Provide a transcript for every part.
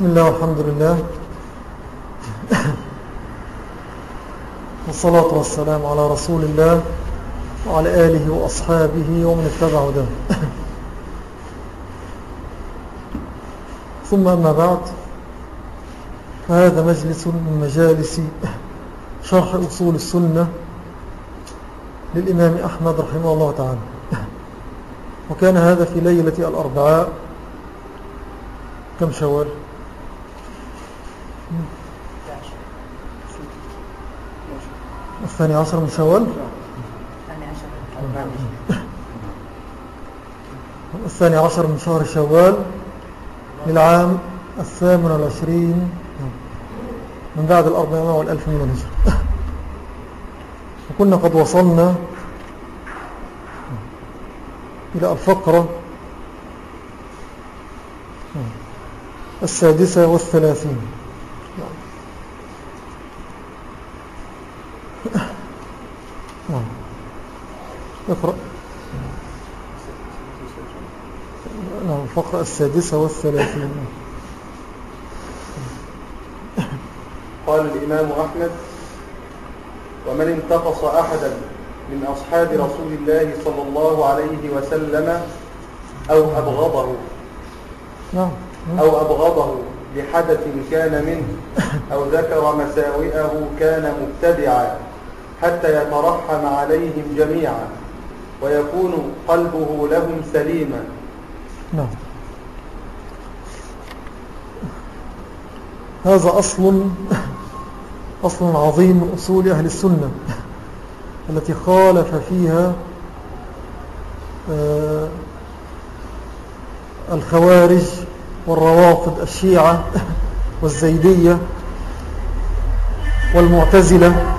بسم الله والحمد لله. والصلاة والسلام على رسول الله وعلى آله وأصحابه ومن اتبع ده ثم أما بعد فهذا مجلس من مجالس شرح أصول السنة للإمام أحمد رحمه الله تعالى. وكان هذا في ليلة الأربعاء كم شوال؟ الثاني عشر من شوال؟ الثاني عشر من شهر شوال للعام الثامن والعشرين من بعد الأربعين والألف من الهجرة. وكنا قد وصلنا إلى الفقرة السادسة والثلاثين نعم اقرأ. نعم الفقرة السادسة والثلاثين. قال الإمام أحمد ومن انتقص أحدا من أصحاب رسول الله صلى الله عليه وسلم أو أبغضه نعم. أو أبغضه لحدث كان منه أو ذكر مساوئه كان مبتدعا حتى يترحم عليهم جميعا ويكون قلبه لهم سليما. نعم. هذا أصل أصل عظيم من أصول أهل السنة التي خالف فيها آه، الخوارج والروافض الشيعة والزيدية والمعتزلة.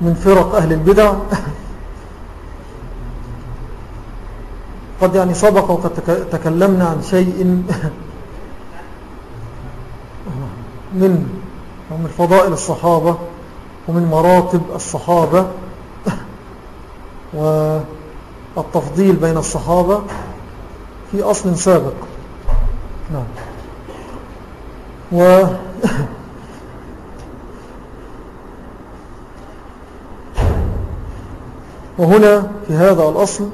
من فرق أهل البدع. قد يعني سبق وقد تكلمنا عن شيء من ومن فضائل الصحابة ومن مراتب الصحابة والتفضيل بين الصحابة في أصل سابق. نعم. و وهنا في هذا الأصل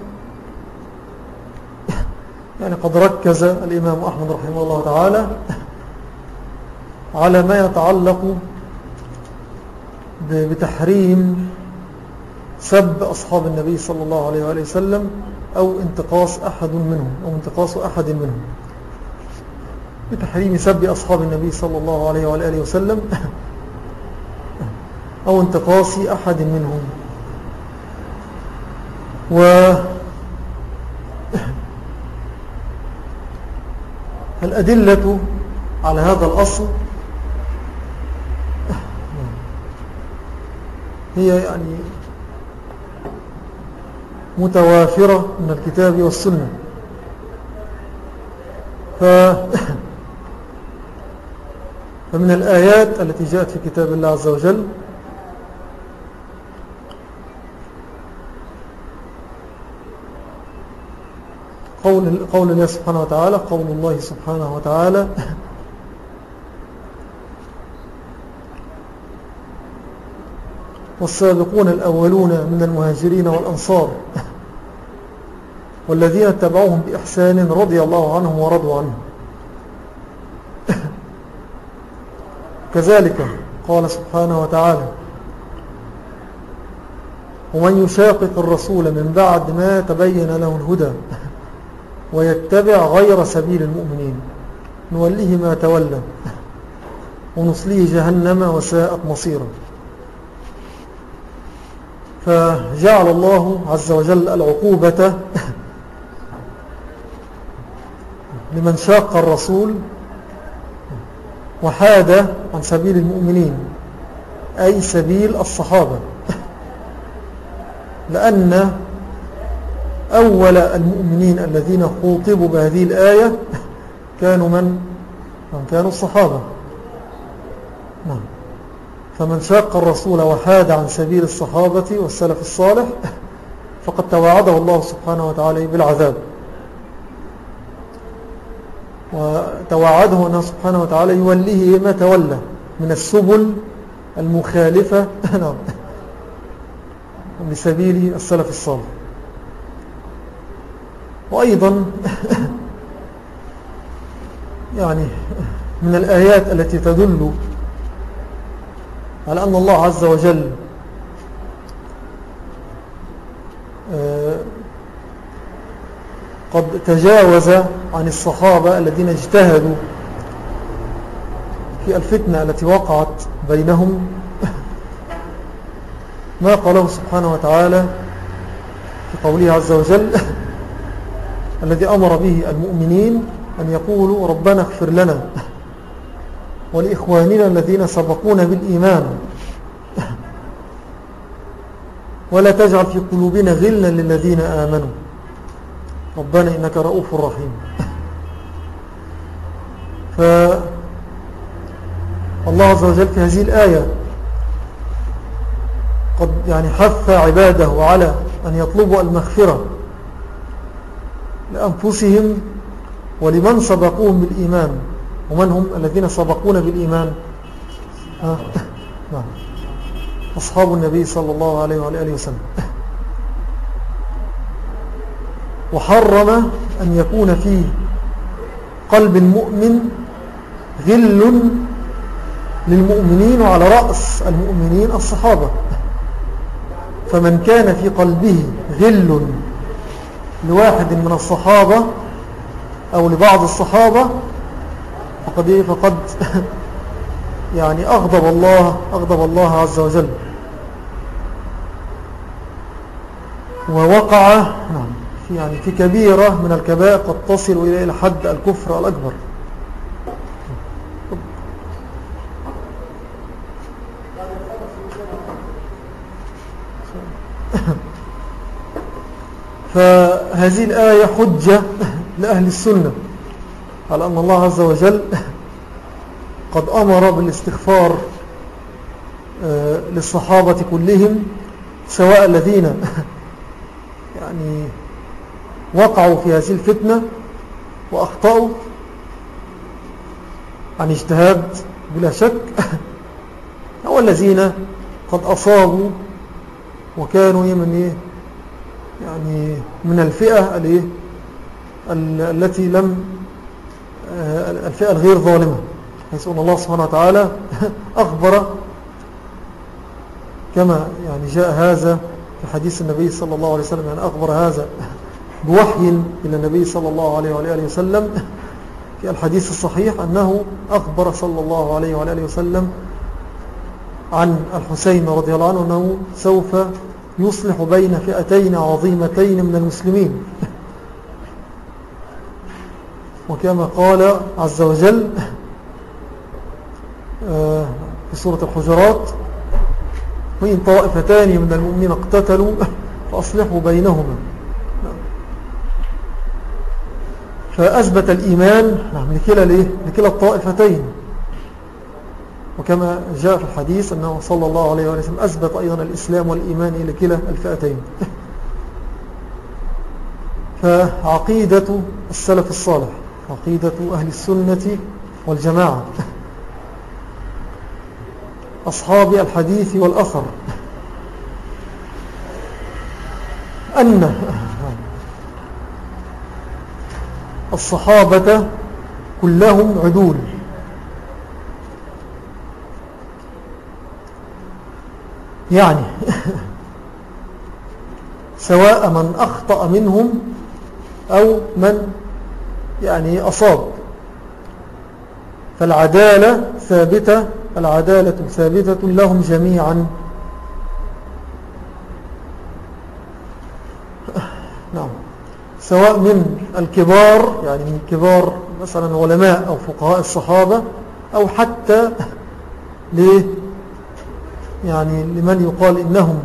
يعني قد ركز الإمام أحمد رحمه الله تعالى على ما يتعلق بتحريم سب أصحاب النبي صلى الله عليه وآله وسلم أو انتقاص أحد منهم أو انتقاص أحد منهم. بتحريم سب أصحاب النبي صلى الله عليه وآله وسلم أو انتقاص أحد منهم. و الأدلة على هذا الأصل هي يعني متوافرة من الكتاب والسنة. ف فمن الآيات التي جاءت في كتاب الله عز وجل قول, قول الله سبحانه وتعالى قول الله سبحانه وتعالى. والسابقون الأولون من المهاجرين والأنصار والذين اتبعوهم بإحسان رضي الله عنهم ورضوا عنهم كذلك قال سبحانه وتعالى ومن يشاقق الرسول من بعد ما تبين له الهدى ويتبع غير سبيل المؤمنين. نوليه ما تولى ونصليه جهنم وساءت مصيرا فجعل الله عز وجل العقوبة لمن شاق الرسول وحاد عن سبيل المؤمنين أي سبيل الصحابة. لأن أول المؤمنين الذين خوطبوا بهذه الآية كانوا من؟ كانوا الصحابة. نعم. فمن شاق الرسول وحاد عن سبيل الصحابة والسلف الصالح فقد توعده الله سبحانه وتعالى بالعذاب. وتوعده أنه سبحانه وتعالى يوليه ما تولى من السبل المخالفة. نعم. لسبيل السلف الصالح. وأيضا يعني من الآيات التي تدل على أن الله عز وجل آه، قد تجاوز عن الصحابة الذين اجتهدوا في الفتنة التي وقعت بينهم. ما قاله سبحانه وتعالى في قوله عز وجل؟ الذي أمر به المؤمنين أن يقولوا ربنا اغفر لنا ولإخواننا الذين سبقونا بالإيمان. ولا تجعل في قلوبنا غلا للذين آمنوا. ربنا إنك رؤوف رحيم. فالله عز وجل في هذه الآية قد يعني حث عباده على أن يطلبوا المغفرة. لأنفسهم ولمن سبقوهم بالإيمان ومن هم الذين سبقونا بالإيمان. نعم. أصحاب النبي صلى الله عليه وآله وسلم. وحرم أن يكون في قلب المؤمن غل للمؤمنين وعلى رأس المؤمنين الصحابة. فمن كان في قلبه غل لواحد من الصحابة أو لبعض الصحابة فقد, إيه؟ فقد يعني أغضب الله أغضب الله عز وجل ووقع نعم في يعني في كبيرة من الكبائر قد تصل إلى حد الكفر الأكبر فهذه الآية حجة لأهل السنة على أن الله عز وجل قد أمر بالاستغفار آه، للصحابة كلهم سواء الذين يعني وقعوا في هذه الفتنة وأخطأوا عن اجتهاد بلا شك أو الذين قد أصابوا وكانوا من إيه يعني من الفئة التي لم آه، الفئة الغير ظالمة. حيث أن الله سبحانه وتعالى أخبر كما يعني جاء هذا في حديث النبي صلى الله عليه وسلم يعني أخبر هذا بوحي إلى النبي صلى الله عليه وآله وسلم في الحديث الصحيح أنه أخبر صلى الله عليه وآله وسلم عن الحسين رضي الله عنه أنه سوف يصلح بين فئتين عظيمتين من المسلمين. وكما قال عز وجل آه، في سورة الحجرات وإن طائفتان من المؤمنين اقتتلوا فأصلحوا بينهما. فأثبت الإيمان لكلا, لكلا الطائفتين. وكما جاء في الحديث أنه صلى الله عليه وسلم أثبت أيضا الإسلام والإيمان إلى كلا الفئتين. فعقيدة السلف الصالح عقيدة أهل السنة والجماعة. أصحاب الحديث والأثر. أن الصحابة كلهم عدول. يعني. سواء من أخطأ منهم أو من يعني أصاب. فالعدالة ثابتة العدالة ثابتة لهم جميعا. نعم. سواء من الكبار يعني من كبار مثلا علماء أو فقهاء الصحابة أو حتى ليه يعني لمن يقال إنهم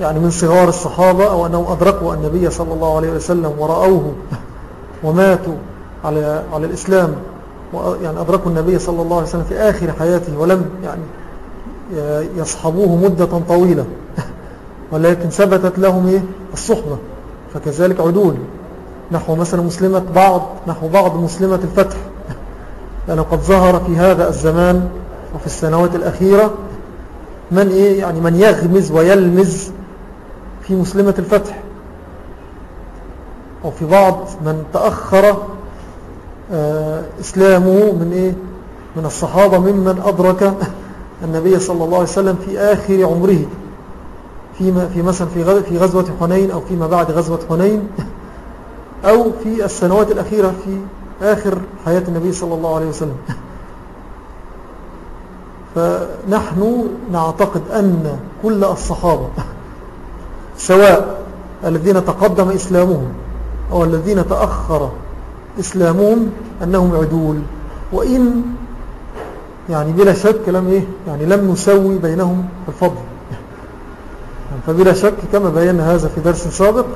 يعني من صغار الصحابة أو أنهم أدركوا النبي صلى الله عليه وسلم ورأوه وماتوا على, على الإسلام يعني أدركوا النبي صلى الله عليه وسلم في آخر حياته ولم يعني يصحبوه مدة طويلة ولكن ثبتت لهم إيه؟ الصحبة فكذلك عدول نحو مثلا مسلمة بعض نحو بعض مسلمة الفتح لأنه قد ظهر في هذا الزمان وفي السنوات الأخيرة من إيه؟ يعني من يغمز ويلمز في مسلمة الفتح. أو في بعض من تأخر آه، إسلامه من إيه؟ من الصحابة ممن أدرك النبي صلى الله عليه وسلم في آخر عمره. فيما في مثلا في غزوة حنين أو فيما بعد غزوة حنين أو في السنوات الأخيرة في آخر حياة النبي صلى الله عليه وسلم. فنحن نعتقد أن كل الصحابة سواء الذين تقدم إسلامهم أو الذين تأخر إسلامهم أنهم عدول وإن يعني بلا شك لم إيه؟ يعني لم نسوي بينهم الفضل. فبلا شك كما بينا هذا في درس سابق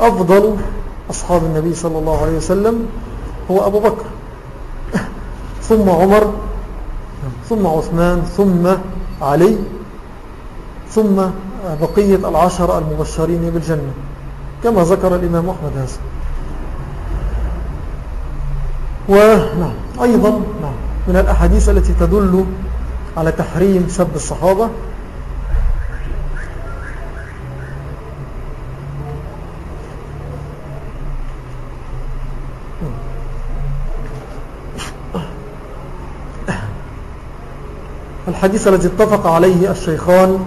أفضل أصحاب النبي صلى الله عليه وسلم هو أبو بكر ثم عمر ثم عثمان ثم علي ثم بقية العشر المبشرين بالجنة كما ذكر الإمام أحمد هذا. وأيضا نعم من الأحاديث التي تدل على تحريم سب الصحابة الحديث الذي اتفق عليه الشيخان.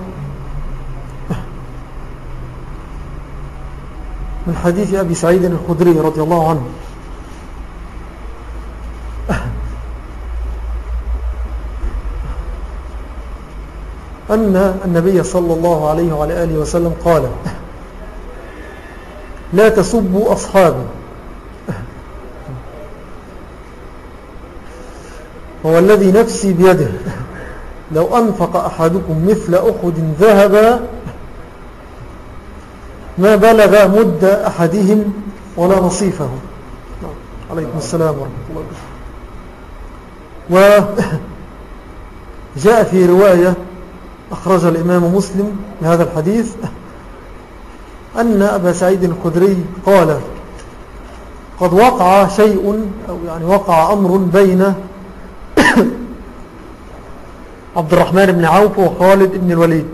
من حديث أبي سعيد الخدري رضي الله عنه. أن النبي صلى الله عليه وعلى آله وسلم قال لا تسبوا أصحابي. هو الذي نفسي بيده. لو أنفق أحدكم مثل أحد ذهبا ما بلغ مد أحدهم ولا نصيفه. عليكم السلام ورحمة الله وجاء في رواية أخرج الإمام مسلم لهذا الحديث أن أبا سعيد الخدري قال قد وقع شيء أو يعني وقع أمر بين عبد الرحمن بن عوف وخالد بن الوليد.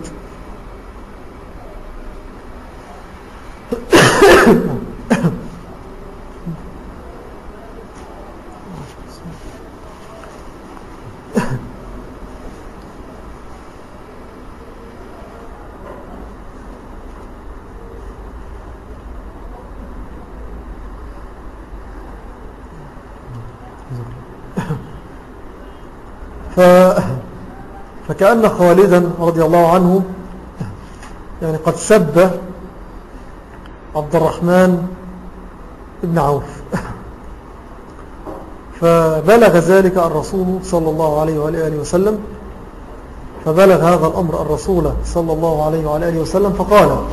فكأن خالدا رضي الله عنه يعني قد سب عبد الرحمن بن عوف. فبلغ ذلك الرسول صلى الله عليه وآله وسلم فبلغ هذا الأمر الرسول صلى الله عليه وآله وسلم فقال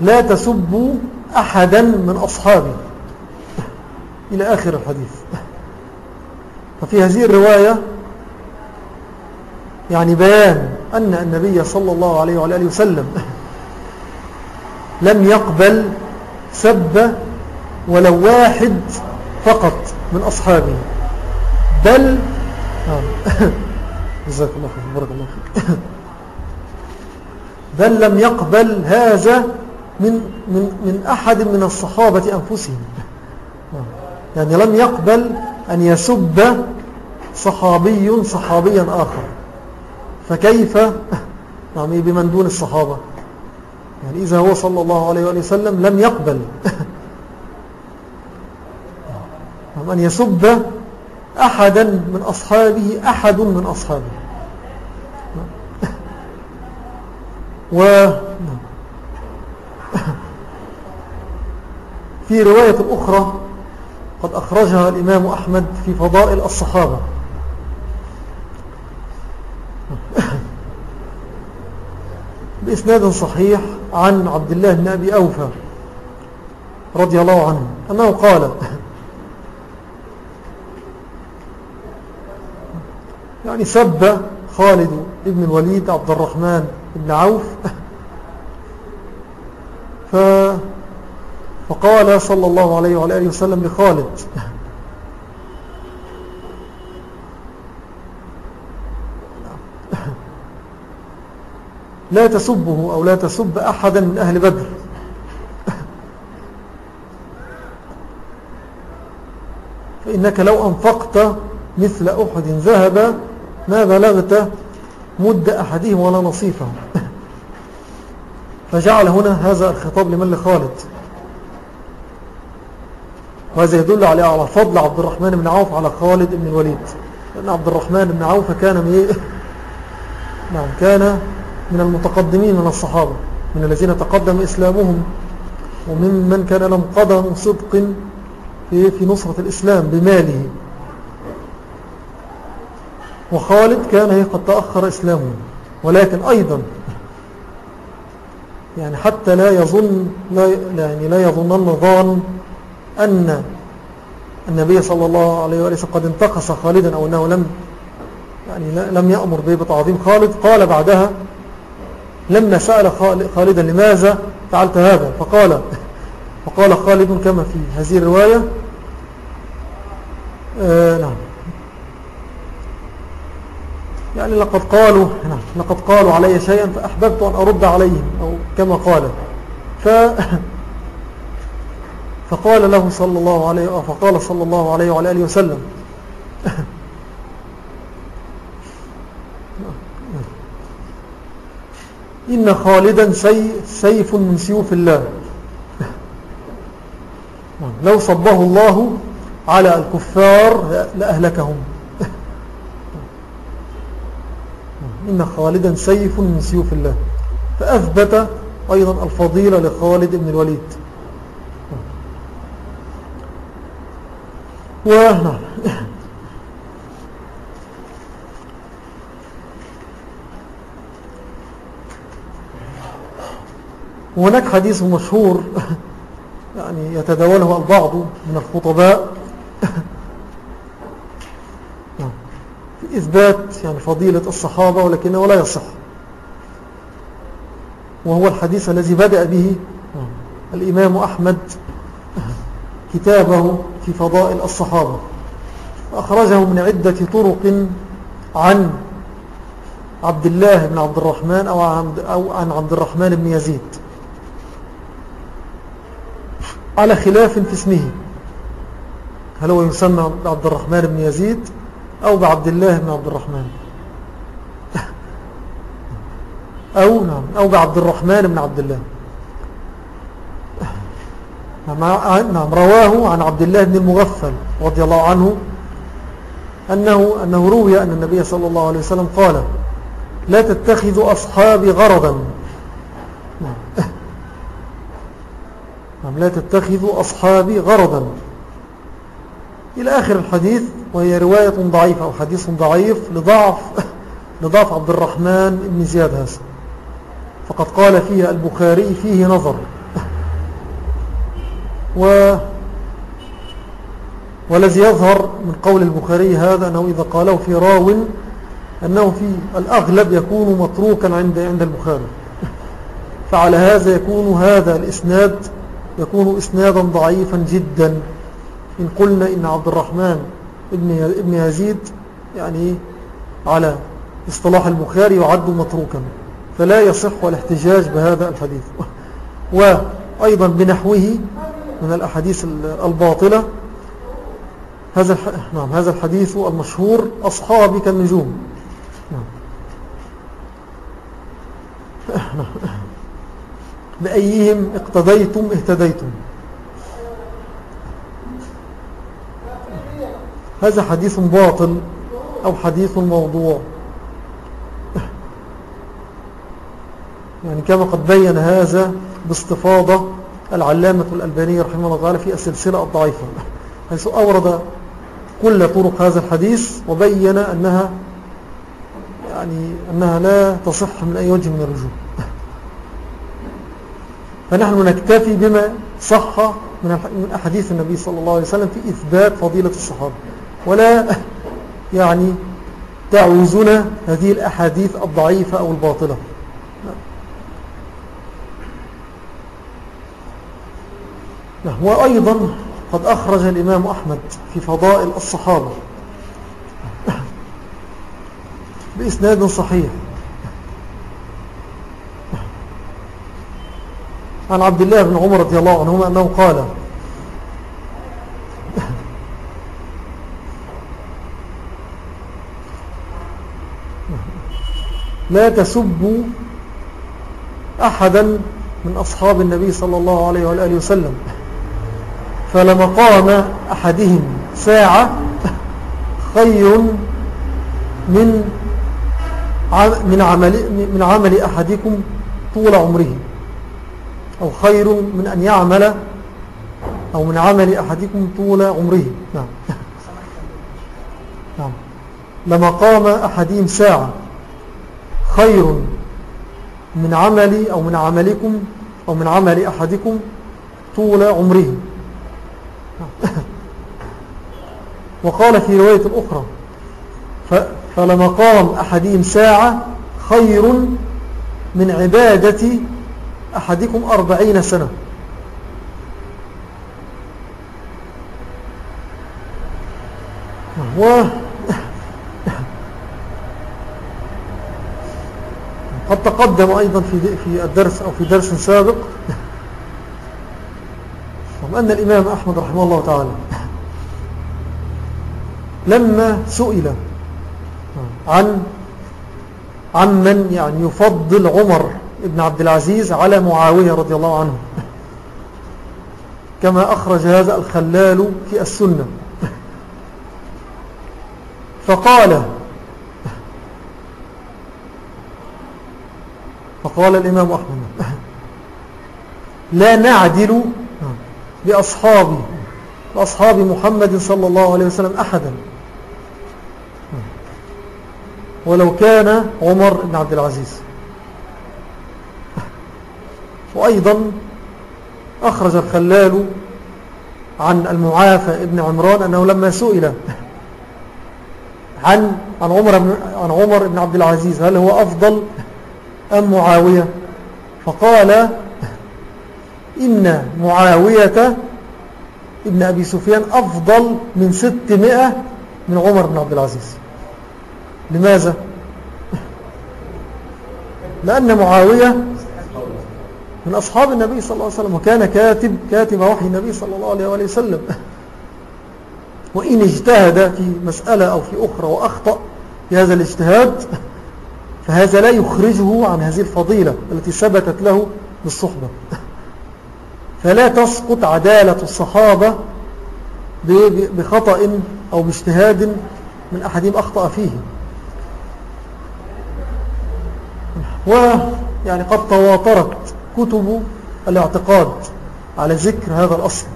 لا تسبوا أحدا من أصحابي. إلى آخر الحديث. ففي هذه الرواية يعني بيان أن النبي صلى الله عليه وعلى آله وسلم لم يقبل سب ولو واحد فقط من أصحابه بل جزاك الله خير بارك الله فيك. بل لم يقبل هذا من, من, من أحد من الصحابة أنفسهم. يعني لم يقبل أن يسب صحابي صحابيا آخر. فكيف؟ نعم بمن دون الصحابة. يعني إذا هو صلى الله عليه وآله وسلم لم يقبل. أن يسب أحدا من أصحابه أحد من أصحابه. و في رواية أخرى قد أخرجها الإمام أحمد في فضائل الصحابة. بإسناد صحيح عن عبد الله بن أبي أوفى رضي الله عنه أنه قال يعني سب خالد بن الوليد عبد الرحمن بن عوف فقال صلى الله عليه وعلى آله وسلم لخالد لا تسبه أو لا تسب أحدا من أهل بدر. فإنك لو أنفقت مثل أحد ذهب ما بلغت مد أحدهم ولا نصيفه فجعل هنا هذا الخطاب لمن؟ لخالد. وهذا يدل على على فضل عبد الرحمن بن عوف على خالد بن الوليد. لأن عبد الرحمن بن عوف كان نعم كان من المتقدمين من الصحابة من الذين تقدم إسلامهم ومن من كان لهم قدم صدق في, نصرة الإسلام بماله. وخالد كان قد تأخر إسلامه ولكن أيضا يعني حتى لا يظن لا يعني لا يظنن ظان أن النبي صلى الله عليه وسلم قد انتقص خالدا أو أنه لم يعني لم يأمر به بتعظيم خالد. قال بعدها لما سأل خالدا لماذا فعلت هذا؟ فقال فقال خالد كما في هذه الرواية آه نعم. يعني لقد قالوا نعم لقد قالوا علي شيئا فأحببت أن أرد عليهم أو كما قال. ف فقال له صلى الله عليه فقال صلى الله عليه وعلى آله وسلم إن خالدا سيف من سيوف الله. لو صبه الله على الكفار لأهلكهم. إن خالدا سيف من سيوف الله. فأثبت أيضا الفضيلة لخالد بن الوليد. ونعم وهناك حديث مشهور يعني يتداوله البعض من الخطباء. في إثبات يعني فضيلة الصحابة ولكنه لا يصح. وهو الحديث الذي بدأ به الإمام أحمد كتابه في فضائل الصحابة. أخرجه من عدة طرق عن عبد الله بن عبد الرحمن أو عن عبد الرحمن بن يزيد. على خلاف في اسمه. هل هو يسمى عبد الرحمن بن يزيد أو بعبد الله بن عبد الرحمن؟ أو نعم أو بعبد الرحمن بن عبد الله. نعم رواه عن عبد الله بن المغفل رضي الله عنه أنه, أنه روي أن النبي صلى الله عليه وسلم قال لا تتخذوا أصحابي غرضا. نعم لا تتخذوا أصحابي غرضا؟ إلى آخر الحديث وهي رواية ضعيفة أو حديث ضعيف لضعف, لضعف عبد الرحمن بن زياد هذا. فقد قال فيها البخاري فيه نظر. و والذي يظهر من قول البخاري هذا أنه إذا قاله في راو أنه في الأغلب يكون متروكا عند عند البخاري. فعلى هذا يكون هذا الإسناد يكون إسنادا ضعيفا جدا. إن قلنا إن عبد الرحمن ابن, يزيد يعني على اصطلاح البخاري يعد متروكا فلا يصح الاحتجاج بهذا الحديث. وأيضا بنحوه من الأحاديث الباطلة هذا نعم هذا الحديث المشهور أصحابي كالنجوم نعم. بأيهم اقتديتم اهتديتم. هذا حديث باطل أو حديث موضوع. يعني كما قد بين هذا باستفاضة العلامة الألباني رحمه الله تعالى في السلسلة الضعيفة حيث أورد كل طرق هذا الحديث وبين أنها يعني أنها لا تصح من أي وجه من الرجوع فنحن نكتفي بما صح من أحاديث النبي صلى الله عليه وسلم في إثبات فضيلة الصحابة. ولا يعني تعوزنا هذه الأحاديث الضعيفة أو الباطلة. وأيضا قد أخرج الإمام أحمد في فضائل الصحابة. بإسناد صحيح. عن عبد الله بن عمر رضي الله عنهما أنه قال لا تسبوا أحدا من أصحاب النبي صلى الله عليه وآله وسلم فلمقام أحدهم ساعة خير من من عمل, من عمل أحدكم طول عمره. أو خير من أن يعمل أو من عمل أحدكم طول عمره. نعم. نعم. لمقام أحدهم ساعة خير من عمل أو من عملكم أو من عمل أحدكم طول عمره. وقال في رواية أخرى فلمقام أحدهم ساعة خير من عبادة أحدكم أربعين سنة. و قد تقدم أيضا في في الدرس أو في درس سابق. أن الإمام أحمد رحمه الله تعالى لما سئل عن عن من يعني يفضل عمر. بن عبد العزيز على معاوية رضي الله عنه. كما أخرج هذا الخلال في السنة. فقال فقال الإمام أحمد لا نعدل بأصحابي بأصحاب محمد صلى الله عليه وسلم أحدا. ولو كان عمر بن عبد العزيز. وأيضا أخرج الخلال عن المعافى ابن عمران أنه لما سئل عن عن عمر عن عمر بن عبد العزيز هل هو أفضل أم معاوية فقال إن معاوية ابن أبي سفيان أفضل من ستمائة من عمر بن عبد العزيز لماذا؟ لأن معاوية من أصحاب النبي صلى الله عليه وسلم وكان كاتب كاتب وحي النبي صلى الله عليه وسلم. وإن اجتهد في مسألة أو في أخرى وأخطأ في هذا الاجتهاد فهذا لا يخرجه عن هذه الفضيلة التي ثبتت له بالصحبة فلا تسقط عدالة الصحابة بخطأ أو باجتهاد من أحدهم أخطأ فيه. ويعني قد تواترت كتب الاعتقاد على ذكر هذا الأصل.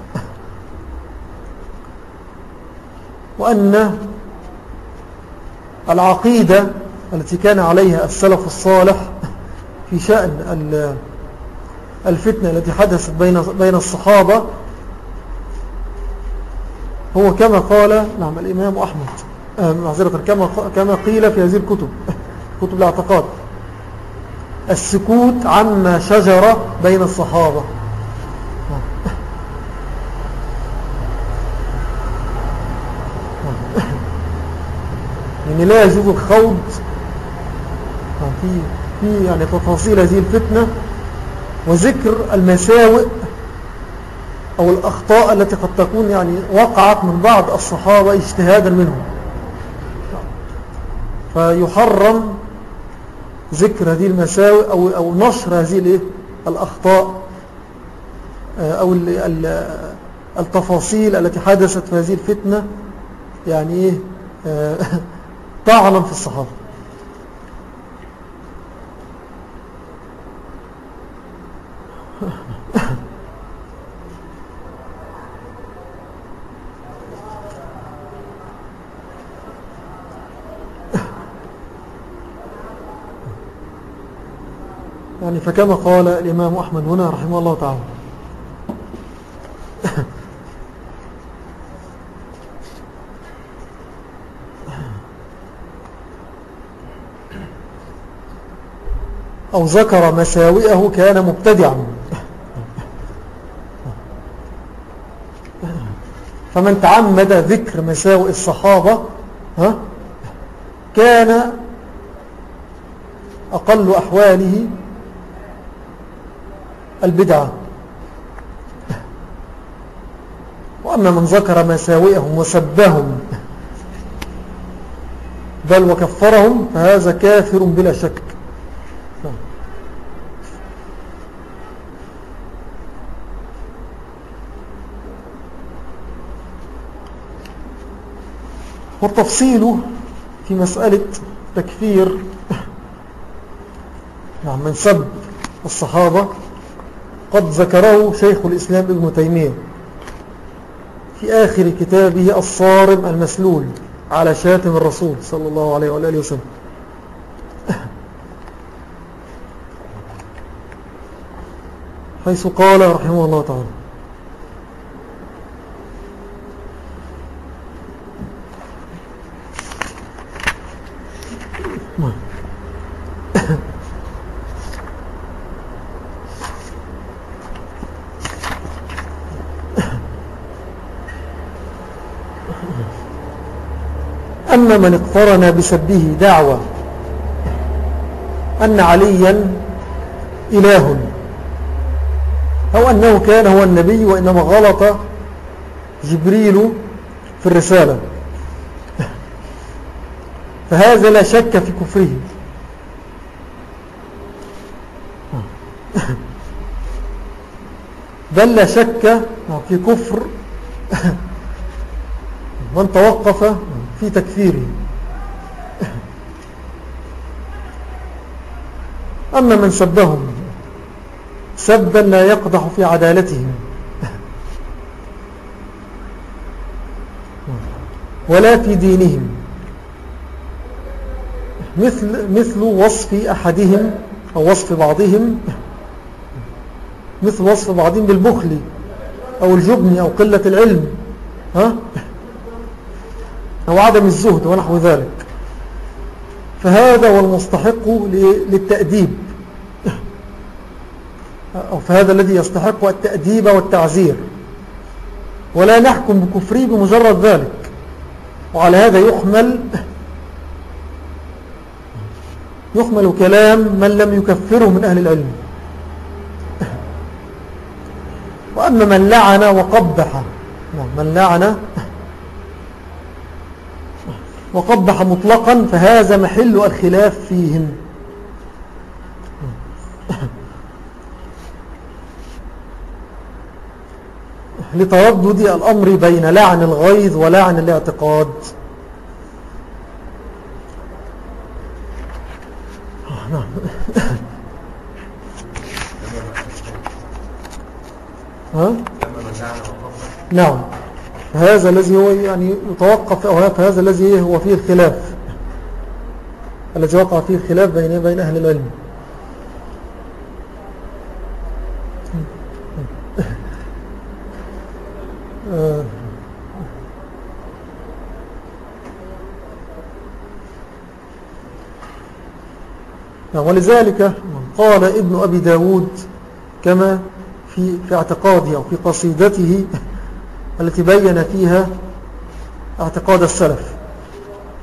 وأن العقيدة التي كان عليها السلف الصالح في شأن الفتنة التي حدثت بين الصحابة هو كما قال نعم الإمام أحمد آه، معذرة كما قيل في هذه الكتب كتب الاعتقاد. السكوت عما شجر بين الصحابة. يعني لا يجوز الخوض في في يعني تفاصيل هذه الفتنة وذكر المساوئ أو الأخطاء التي قد تكون يعني وقعت من بعض الصحابة اجتهادا منهم. فيحرم ذكر هذه المساوئ أو, أو نشر هذه الأخطاء آه، أو التفاصيل التي حدثت في هذه الفتنة يعني إيه؟ آه، طعنا في الصحابة يعني فكما قال الإمام أحمد هنا رحمه الله تعالى. أو ذكر مساوئه كان مبتدعا. فمن تعمد ذكر مساوئ الصحابة ها كان أقل أحواله البدعة وأما من ذكر مساوئهم وسبهم بل وكفرهم فهذا كافر بلا شك. والتفصيل في مسألة تكفير نعم من سب الصحابة قد ذكره شيخ الإسلام ابن تيمية في آخر كتابه الصارم المسلول على شاتم الرسول صلى الله عليه وآله وسلم. حيث قال رحمه الله تعالى أما من اقترن بسبه دعوة أن عليا إله أو أنه كان هو النبي وإنما غلط جبريل في الرسالة. فهذا لا شك في كفره. بل لا شك في كفر من توقف في تكفيره أما من سبهم سبا لا يقضح في عدالتهم. ولا في دينهم. مثل, مثل وصف أحدهم أو وصف بعضهم. مثل وصف بعضهم بالبخل أو الجبن أو قلة العلم. ها؟ أو عدم الزهد ونحو ذلك. فهذا هو المستحق للتأديب. أو فهذا الذي يستحق التأديب والتعزير. ولا نحكم بكفره بمجرد ذلك. وعلى هذا يحمل يحمل كلام من لم يكفره من أهل العلم. وأما من لعن وقبح نعم، من لعن وقبح مطلقا فهذا محل الخلاف فيهم. لتردد الأمر بين لعن الغيظ ولعن الاعتقاد. ها؟ نعم. فهذا الذي هو يعني يتوقف أو فهذا الذي هو فيه الخلاف الذي وقع فيه الخلاف بين بين أهل العلم. آه. ولذلك قال ابن أبي داود كما في, في اعتقاده أو في قصيدته التي بين فيها اعتقاد السلف.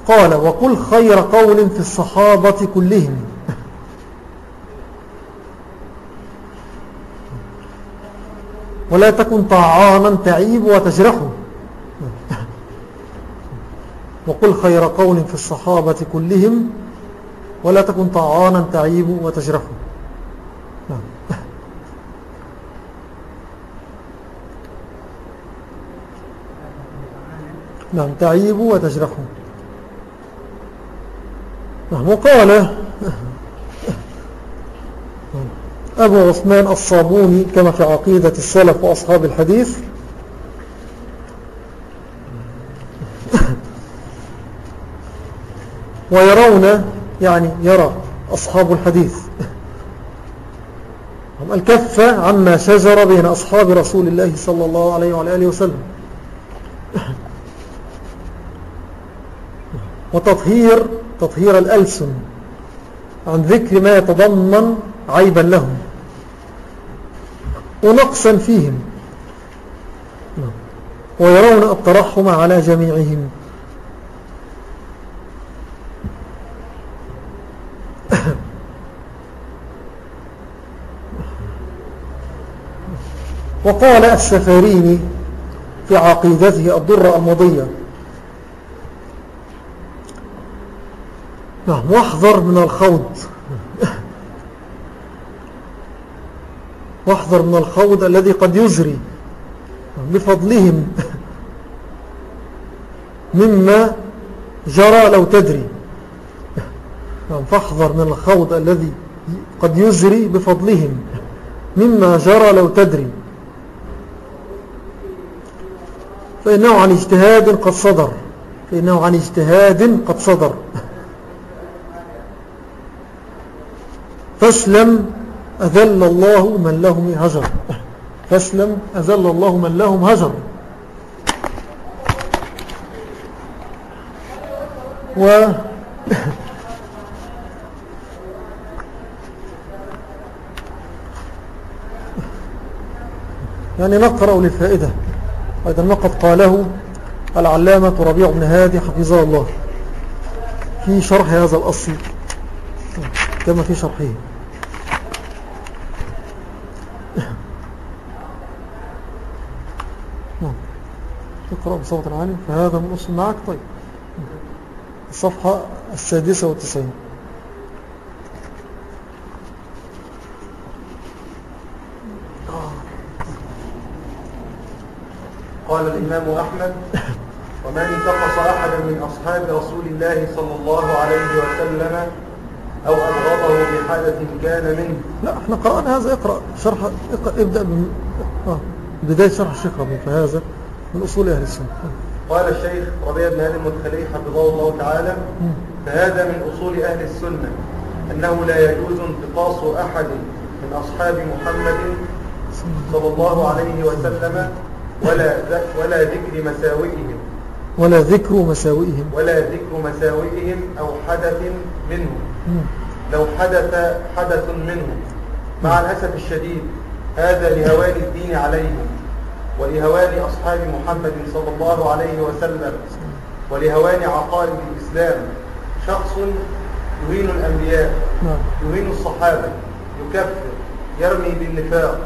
قال وقل خير قول في الصحابة كلهم. ولا تكن طعانا تعيب وتجرحه وقل خير قول في الصحابة كلهم. ولا تكن طعانا تعيب وتجرحه نعم نعم تعيب وتجرح. نعم وقال أبو عثمان الصابوني كما في عقيدة السلف وأصحاب الحديث. ويرون يعني يرى أصحاب الحديث. الكفة عما شجر بين أصحاب رسول الله صلى الله عليه وعلى آله وسلم. وتطهير تطهير الألسن عن ذكر ما يتضمن عيبا لهم ونقصا فيهم. ويرون الترحم على جميعهم. وقال السفاريني في عقيدته الضرة المضية نعم واحذر من الخوض. واحذر من الخوض الذي قد يزري بفضلهم مما جرى لو تدري. نعم فاحذر من الخوض الذي قد يزري بفضلهم مما جرى لو تدري. فإنه عن اجتهاد قد صدر. فإنه عن اجتهاد قد صدر. فاسلم أذل الله من لهم هجر. فاسلم أذل الله من لهم هجر. و يعني نقرأ للفائدة. أيضا ما قد قاله العلامة ربيع بن هادي حفظه الله. في شرح هذا الأصل. كما في شرحه. اقرأ بصوت عالي فهذا من أصل معك طيب. الصفحة السادسة والتسعين. قال الإمام أحمد ومن انتقص أحدا من أصحاب رسول الله صلى الله عليه وسلم أو أبغضه بحالة كان منه. لا إحنا قرأنا هذا اقرأ شرح اقرأ ابدأ من آه بداية شرح الشيخ ربي فهذا من أصول أهل السنة. قال الشيخ ربيع بن هادي المدخلي حفظه الله تعالى فهذا من أصول أهل السنة أنه لا يجوز انتقاص أحد من أصحاب محمد صلى الله عليه وسلم ولا ولا ذكر مساوئهم. ولا ذكر مساوئهم. ولا ذكر مساوئهم أو حدث منهم. لو حدث حدث منهم. مع الأسف الشديد هذا لهوان الدين عليهم. ولهوان أصحاب محمد صلى الله عليه وسلم ولهوان عقائد الإسلام شخص يهين الأنبياء نعم. يهين الصحابة يكفر يرمي بالنفاق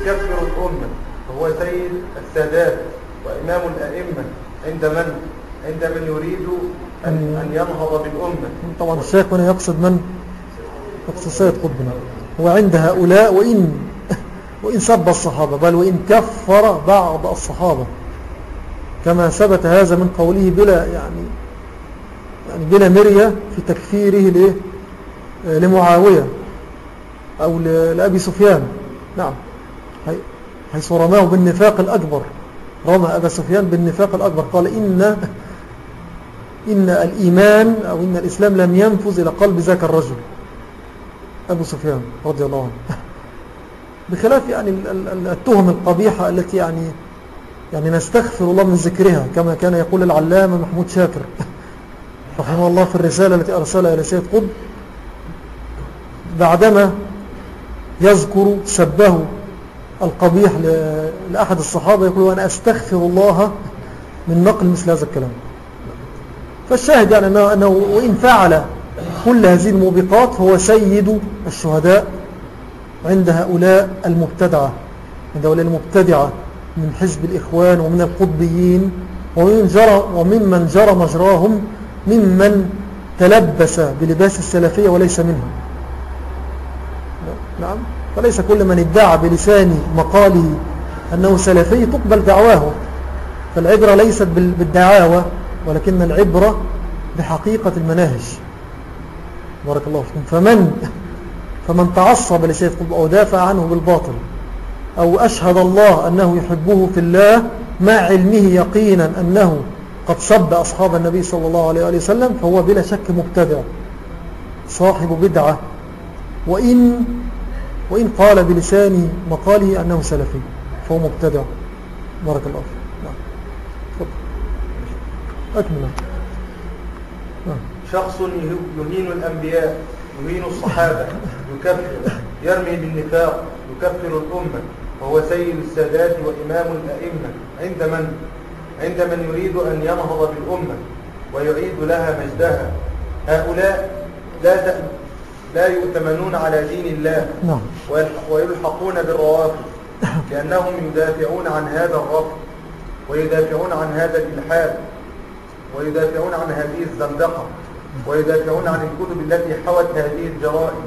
يكفر الأمة وهو سيد السادات وإمام الأئمة عند من؟ عند من يريد أن, أن ينهض بالأمة طبعا الشيخ هنا يقصد من؟ يقصد سيد قطبنا وعند هؤلاء وإن, وإن سب الصحابة بل وإن كفر بعض الصحابة. كما ثبت هذا من قوله بلا يعني يعني بلا مرية في تكفيره لمعاوية أو لأبي سفيان. نعم. حيث رماه بالنفاق الأكبر. رمى أبا سفيان بالنفاق الأكبر. قال إن, إن الإيمان أو إن الإسلام لم ينفذ إلى قلب ذاك الرجل. أبو سفيان رضي الله عنه. بخلاف يعني التهم القبيحة التي يعني يعني نستغفر الله من ذكرها كما كان يقول العلامة محمود شاكر. رحمه الله في الرسالة التي أرسلها إلى سيد قطب. بعدما يذكر سبه القبيح لأحد الصحابة يقول أنا أستغفر الله من نقل مثل هذا الكلام. فالشاهد يعني أنه, وإن فعل كل هذه الموبقات هو سيد الشهداء. عند هؤلاء المبتدعة عند هؤلاء المبتدعة من حزب الإخوان ومن القطبيين ومن جرى وممن جرى مجراهم ممن تلبس بلباس السلفية وليس منهم. نعم فليس كل من ادعى بلسان مقاله أنه سلفي تقبل دعواه فالعبرة ليست بالدعاوى ولكن العبرة بحقيقة المناهج. بارك الله فيكم. فمن فمن تعصب لسيد قطب أو دافع عنه بالباطل أو أشهد الله أنه يحبه في الله مع علمه يقينا أنه قد سب أصحاب النبي صلى الله عليه وسلم فهو بلا شك مبتدع صاحب بدعة. وإن وإن قال بلسان مقاله أنه سلفي فهو مبتدع. بارك الله فيك. نعم. أكمل. نعم. شخص يهين الأنبياء. يهين الصحابة يكفر يرمي بالنفاق يكفر الأمة وهو سيد السادات وإمام الأئمة عند من؟ عند من يريد أن ينهض بالأمة ويعيد لها مجدها هؤلاء لا لا يؤتمنون على دين الله نعم. ويلحقون بالروافض لأنهم يدافعون عن هذا الرفض ويدافعون عن هذا الإلحاد ويدافعون عن هذه الزندقة ويدافعون عن الكتب التي حوت هذه الجرائم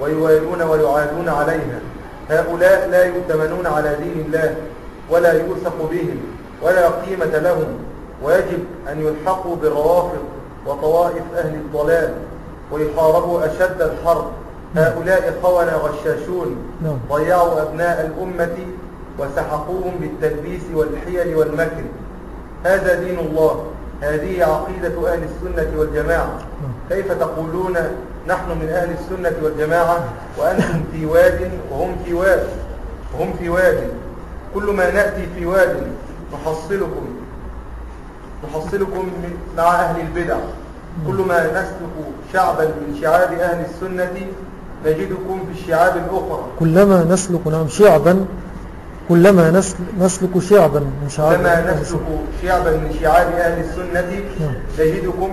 ويوالون ويعادون عليها. هؤلاء لا يؤتمنون على دين الله ولا يوثق بهم ولا قيمة لهم. ويجب أن يلحقوا بالروافض وطوائف أهل الضلال ويحاربوا أشد الحرب. هؤلاء خونة غشاشون. نعم. ضيعوا أبناء الأمة وسحقوهم بالتلبيس والحيل والمكر. هذا دين الله. هذه عقيدة أهل السنة والجماعة. نعم. كيف تقولون نحن من أهل السنة والجماعة وأنتم في واد وهم في واد؟ وهم في واد. كل ما نأتي في واد نحصلكم. نحصلكم مع أهل البدع. كل ما نسلك شعبا من شعاب أهل السنة نجدكم في الشعاب الأخرى. كلما نسلك نعم شعبا كلما نسلك شعبا من شعاب كلما نسلك شعبا من شعاب أهل السنة نعم. نجدكم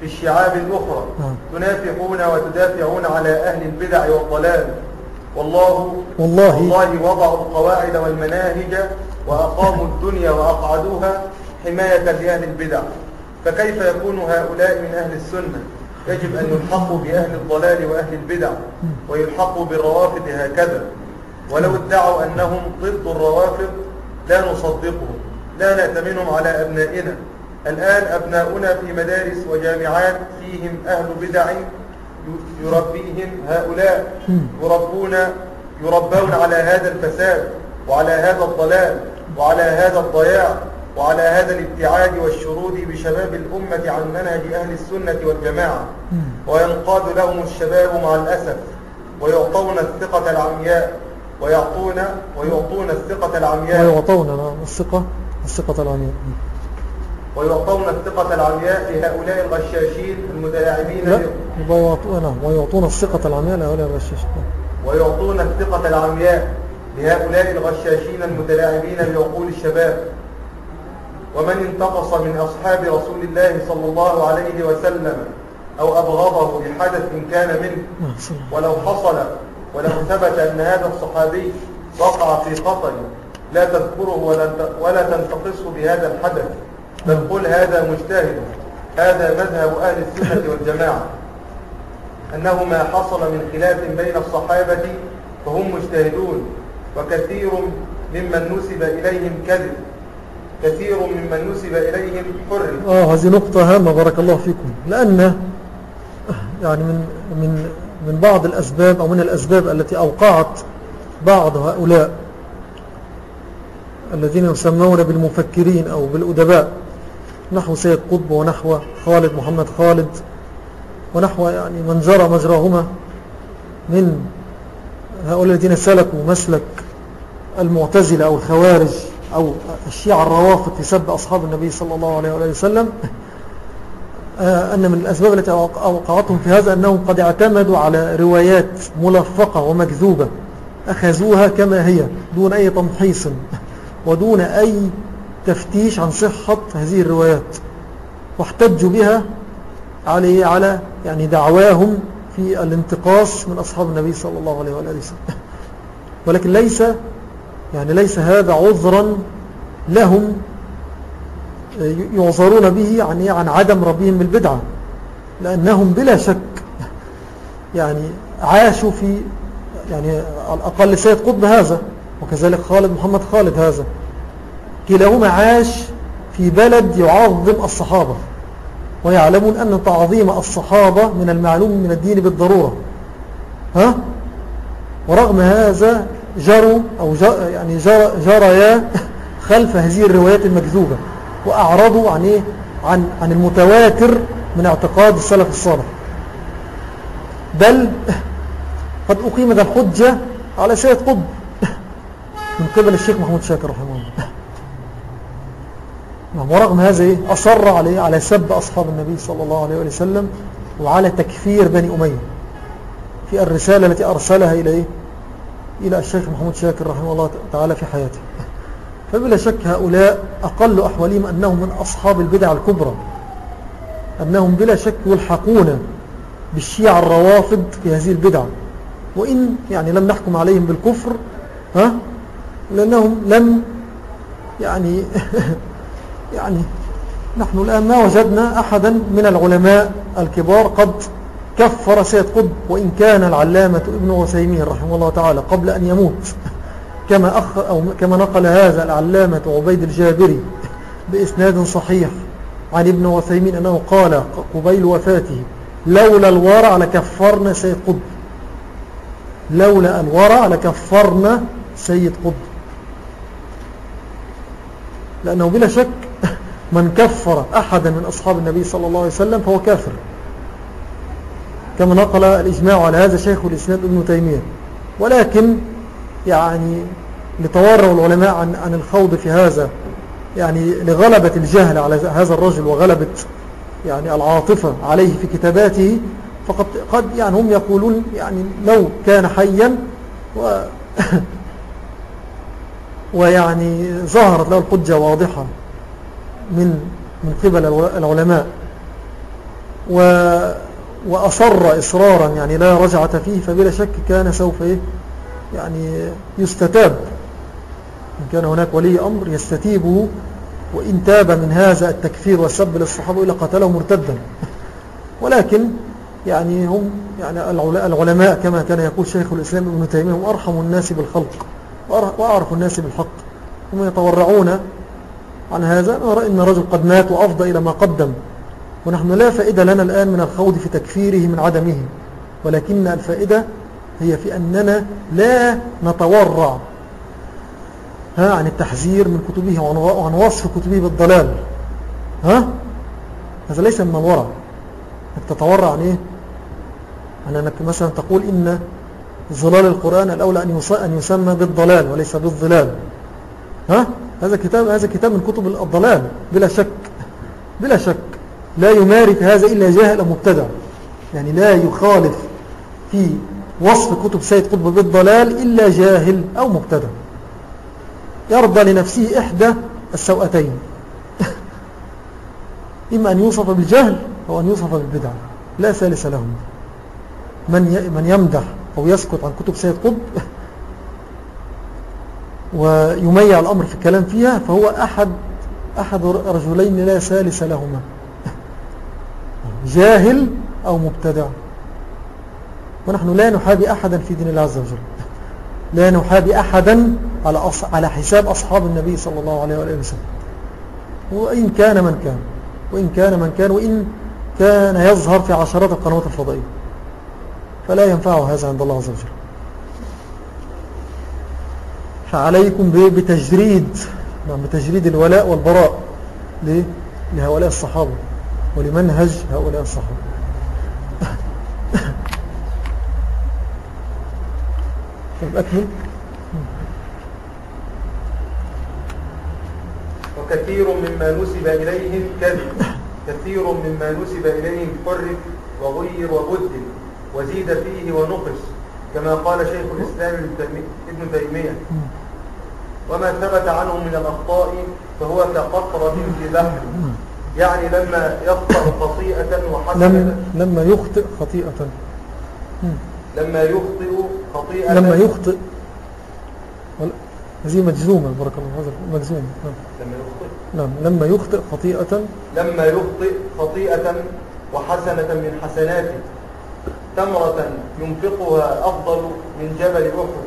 في الشعاب الأخرى. نعم. تنافقون وتدافعون على أهل البدع والضلال. والله والله, والله وضعوا القواعد والمناهج وأقاموا الدنيا وأقعدوها حماية لأهل البدع. فكيف يكون هؤلاء من أهل السنة؟ يجب أن يلحقوا بأهل الضلال وأهل البدع ويلحقوا بالروافد هكذا. ولو ادعوا أنهم ضد الروافض لا نصدقهم لا نأتمنهم على أبنائنا. الآن أبناؤنا في مدارس وجامعات فيهم أهل بدع يربيهم هؤلاء يربون يربون على هذا الفساد وعلى هذا الضلال وعلى هذا الضياع وعلى هذا الابتعاد والشرود بشباب الأمة عن منهج أهل السنة والجماعة. وينقاد لهم الشباب مع الأسف ويعطون الثقة العمياء. ويعطون ويعطون الثقة العمياء. ويعطون الثقة الثقة العمياء. ويعطون الثقة العمياء لهؤلاء الغشاشين المتلاعبين لا ويعطون ويعطون الثقة العمياء لهؤلاء الغشاشين. ويعطون الثقة العمياء لهؤلاء الغشاشين المتلاعبين بعقول الشباب. ومن انتقص من أصحاب رسول الله صلى الله عليه وسلم أو أبغضه لحدث كان منه ولو حصل ولو ثبت أن هذا الصحابي وقع في خطر لا تذكره ولا تنتقصه بهذا الحدث. بل قل هذا مجتهد هذا مذهب أهل السنة والجماعة. أنه ما حصل من خلاف بين الصحابة فهم مجتهدون وكثير ممن نسب إليهم كذب. كثير ممن نسب إليهم حر. آه هذه نقطة هامة بارك الله فيكم. لأن يعني من, من, من بعض الأسباب أو من الأسباب التي أوقعت بعض هؤلاء الذين يسمون بالمفكرين أو بالأدباء. نحو سيد قطب ونحو خالد محمد خالد ونحو يعني من جرى مجراهما من هؤلاء الذين سلكوا مسلك المعتزلة أو الخوارج أو الشيعة الروافض في سب أصحاب النبي صلى الله عليه وسلم. أن من الأسباب التي أوقعتهم في هذا أنهم قد اعتمدوا على روايات ملفقة ومكذوبة أخذوها كما هي دون أي تمحيص ودون أي تفتيش عن صحة هذه الروايات. واحتجوا بها على على يعني دعواهم في الانتقاص من أصحاب النبي صلى الله عليه وآله وسلم. ولكن ليس يعني ليس هذا عذرا لهم يعذرون به عن, عن عدم ربهم بالبدعة لأنهم بلا شك يعني عاشوا في يعني على الأقل سيد قطب هذا وكذلك خالد محمد خالد هذا. كلاهما عاش في بلد يعظم الصحابة ويعلمون أن تعظيم الصحابة من المعلوم من الدين بالضرورة. ها؟ ورغم هذا جروا أو جر يعني جر جريا خلف هذه الروايات المكذوبة. وأعرضوا عن, إيه؟ عن, عن المتواتر من اعتقاد السلف الصالح بل قد أقيمت الحجة على سيد قطب من قبل الشيخ محمود شاكر رحمه الله نعم، ورغم هذا إيه؟ أصر عليه على سب أصحاب النبي صلى الله عليه وسلم وعلى تكفير بني أمية في الرسالة التي أرسلها إلى إيه؟ إلى الشيخ محمود شاكر رحمه الله تعالى في حياته فبلا شك هؤلاء أقل أحوالهم أنهم من أصحاب البدع الكبرى أنهم بلا شك يلحقون بالشيع الروافض في هذه البدع. وإن يعني لم نحكم عليهم بالكفر ها؟ لأنهم لم يعني يعني نحن الآن ما وجدنا أحدا من العلماء الكبار قد كفر سيد قطب وإن كان العلامة ابن عثيمين رحمه الله تعالى قبل أن يموت. كما, أخ أو كما نقل هذا العلامة عبيد الجابري بإسناد صحيح عن ابن عثيمين أنه قال قبيل وفاته لولا الورع لكفرنا سيد قطب. لولا الورع لكفرنا سيد قطب. لأنه بلا شك من كفر أحدا من أصحاب النبي صلى الله عليه وسلم فهو كافر. كما نقل الإجماع على هذا شيخ الإسلام ابن تيمية. ولكن يعني لتورع العلماء عن, عن الخوض في هذا يعني لغلبة الجهل على هذا الرجل وغلبة يعني العاطفة عليه في كتاباته فقد قد يعني هم يقولون يعني لو كان حيا و ويعني ظهرت له الحجة واضحة من من قبل العلماء و وأصر إصرارا يعني لا رجعة فيه فبلا شك كان سوف إيه؟ يعني يستتاب إن كان هناك ولي أمر يستتيبه وإن تاب من هذا التكفير والسب للصحابة إلا قتله مرتدا. ولكن يعني هم يعني العلماء كما كان يقول شيخ الإسلام ابن تيمية هم أرحم الناس بالخلق وأعرف الناس بالحق. هم يتورعون عن هذا. نرى إن رجل قد مات وأفضى إلى ما قدم. ونحن لا فائدة لنا الآن من الخوض في تكفيره من عدمه. ولكن الفائدة هي في أننا لا نتورع. ها عن التحذير من كتبه وعن وصف كتبه بالضلال. ها؟ هذا ليس من الورع. إنك تتورع عن إيه؟ عن إنك مثلا تقول إن ظلال القرآن الأولى أن يسمى بالضلال وليس بالظلال. ها؟ هذا كتاب هذا كتاب من كتب الضلال بلا شك. بلا شك. لا يمارك هذا إلا جاهل أو مبتدع. يعني لا يخالف في وصف كتب سيد قطب بالضلال إلا جاهل أو مبتدع. يرضى لنفسه إحدى السوأتين إما أن يوصف بالجهل أو أن يوصف بالبدع. لا ثالث لهم. من من يمدح أو يسكت عن كتب سيد قطب ويميع الأمر في الكلام فيها فهو أحد أحد رجلين لا ثالث لهما. جاهل أو مبتدع. ونحن لا نحابي أحدا في دين الله عز وجل. لا نحابي أحدا على, أص... على حساب أصحاب النبي صلى الله عليه وآله وسلم. وإن كان من كان وإن كان من كان وإن كان يظهر في عشرات القنوات الفضائية. فلا ينفعه هذا عند الله عز وجل. فعليكم بتجريد بتجريد الولاء والبراء لهؤلاء الصحابة ولمنهج هؤلاء الصحابة. طيب أكمل. وكثير مما نسب إليهم كذب كثير مما نسب إليهم حرف وغير وبدل وزيد فيه ونقص كما قال شيخ الإسلام ابن تيمية. وما ثبت عنه من الأخطاء فهو كقطرة في بحر يعني لما يخطأ خطيئة وحسنة. لما يخطئ خطيئة. لما يخطئ خطيئة. لما يخطئ هذه مجزومة بارك الله هذا مجزوم نعم. لما يخطئ. نعم لما يخطئ خطيئة. لما يخطئ خطيئة وحسنة من حسناته تمرة ينفقها أفضل من جبل أحد.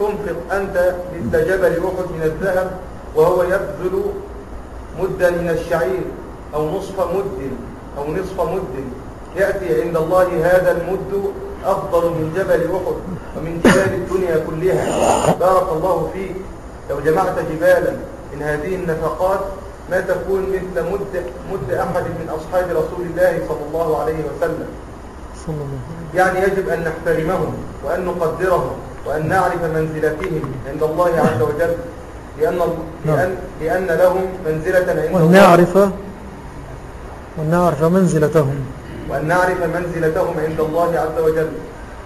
تنفق أنت مثل جبل أحد من الذهب وهو يبذل مدا من الشعير أو نصف مد أو نصف مد. يأتي عند الله هذا المد أفضل من جبل أحد. ومن جبال الدنيا كلها. بارك الله فيك. لو جمعت جبالا من هذه النفقات ما تكون مثل مد, مد أحد من أصحاب رسول الله صلى الله عليه وسلم. يعني يجب أن نحترمهم وأن نقدرهم وأن نعرف منزلتهم عند الله عز وجل. لأن. لأن, لأن لهم منزلة عند وأن نعرف وأن نعرف منزلتهم. وأن نعرف منزلتهم عند الله عز وجل.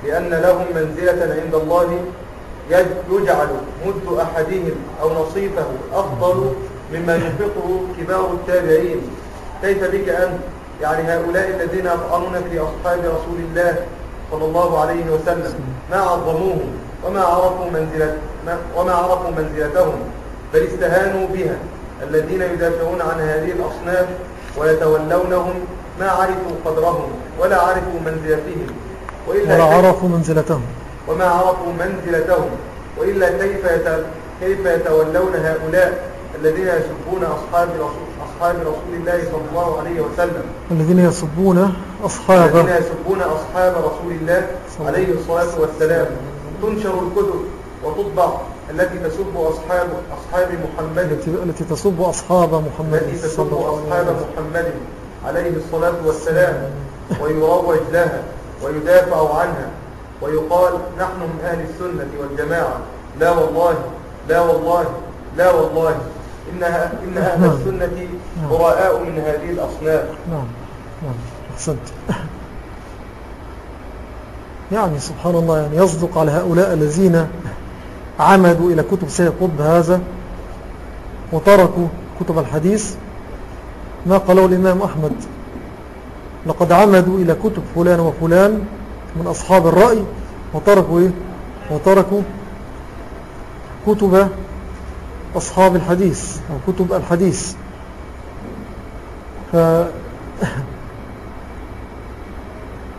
لأن لهم منزلة عند الله يجعل مد أحدهم أو نصيفه أفضل مما ينفقه كبار التابعين. كيف بك أنت يعني هؤلاء الذين يطعنون في أصحاب رسول الله صلى الله عليه وسلم ما عظموهم وما عرفوا, منزلت وما عرفوا منزلتهم بل استهانوا بها. الذين يدافعون عن هذه الأصناف ويتولونهم ما عرفوا قدرهم ولا عرفوا منزلتهم. وإلا ولا عرفوا منزلتهم. وما عرفوا منزلتهم. وإلا كيف كيف يتولون هؤلاء الذين يسبون أصحاب رسول أصحاب رسول الله صلى الله عليه وسلم؟ الذين يسبون أصحاب الذين يسبون أصحاب رسول الله عليه الصلاة والسلام. تنشر الكتب وتطبع التي تسب أصحاب أصحاب محمد. التي تسب أصحاب محمد التي تسب أصحاب محمد عليه الصلاة والسلام. ويروج لها. ويدافع عنها ويقال نحن من أهل السنة والجماعة. لا والله لا والله لا والله. إنها إن أهل نعم. السنة براء من هذه الأصناف. نعم. نعم. أحسنت. يعني سبحان الله يعني يصدق على هؤلاء الذين عمدوا إلى كتب سيد قطب هذا وتركوا كتب الحديث. ما قاله الإمام أحمد. لقد عمدوا إلى كتب فلان وفلان من أصحاب الرأي وتركوا إيه؟ وتركوا كتب أصحاب الحديث أو كتب الحديث. ف...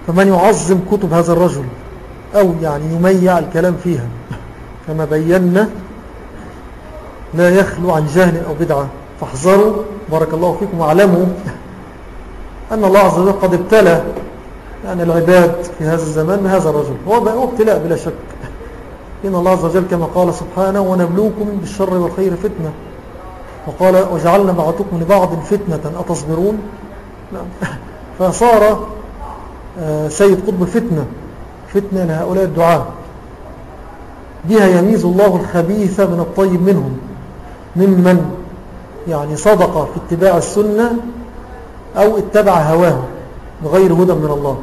فمن يعظم كتب هذا الرجل أو يعني يميع الكلام فيها. كما بينا لا يخلو عن جهل أو بدعة. فاحذروا بارك الله فيكم واعلموا أن الله عز وجل قد ابتلى يعني العباد في هذا الزمان من هذا الرجل. هو ابتلاء بلا شك. إن الله عز وجل كما قال سبحانه ونبلوكم بالشر والخير فتنة. وقال وجعلنا بعضكم لبعض فتنة. أتصبرون؟ نعم. فصار آه، سيد قطب فتنة. فتنة لهؤلاء الدعاء بها يميز الله الخبيث من الطيب منهم. ممن يعني صدق في اتباع السنة أو اتبع هواه بغير هدى من الله.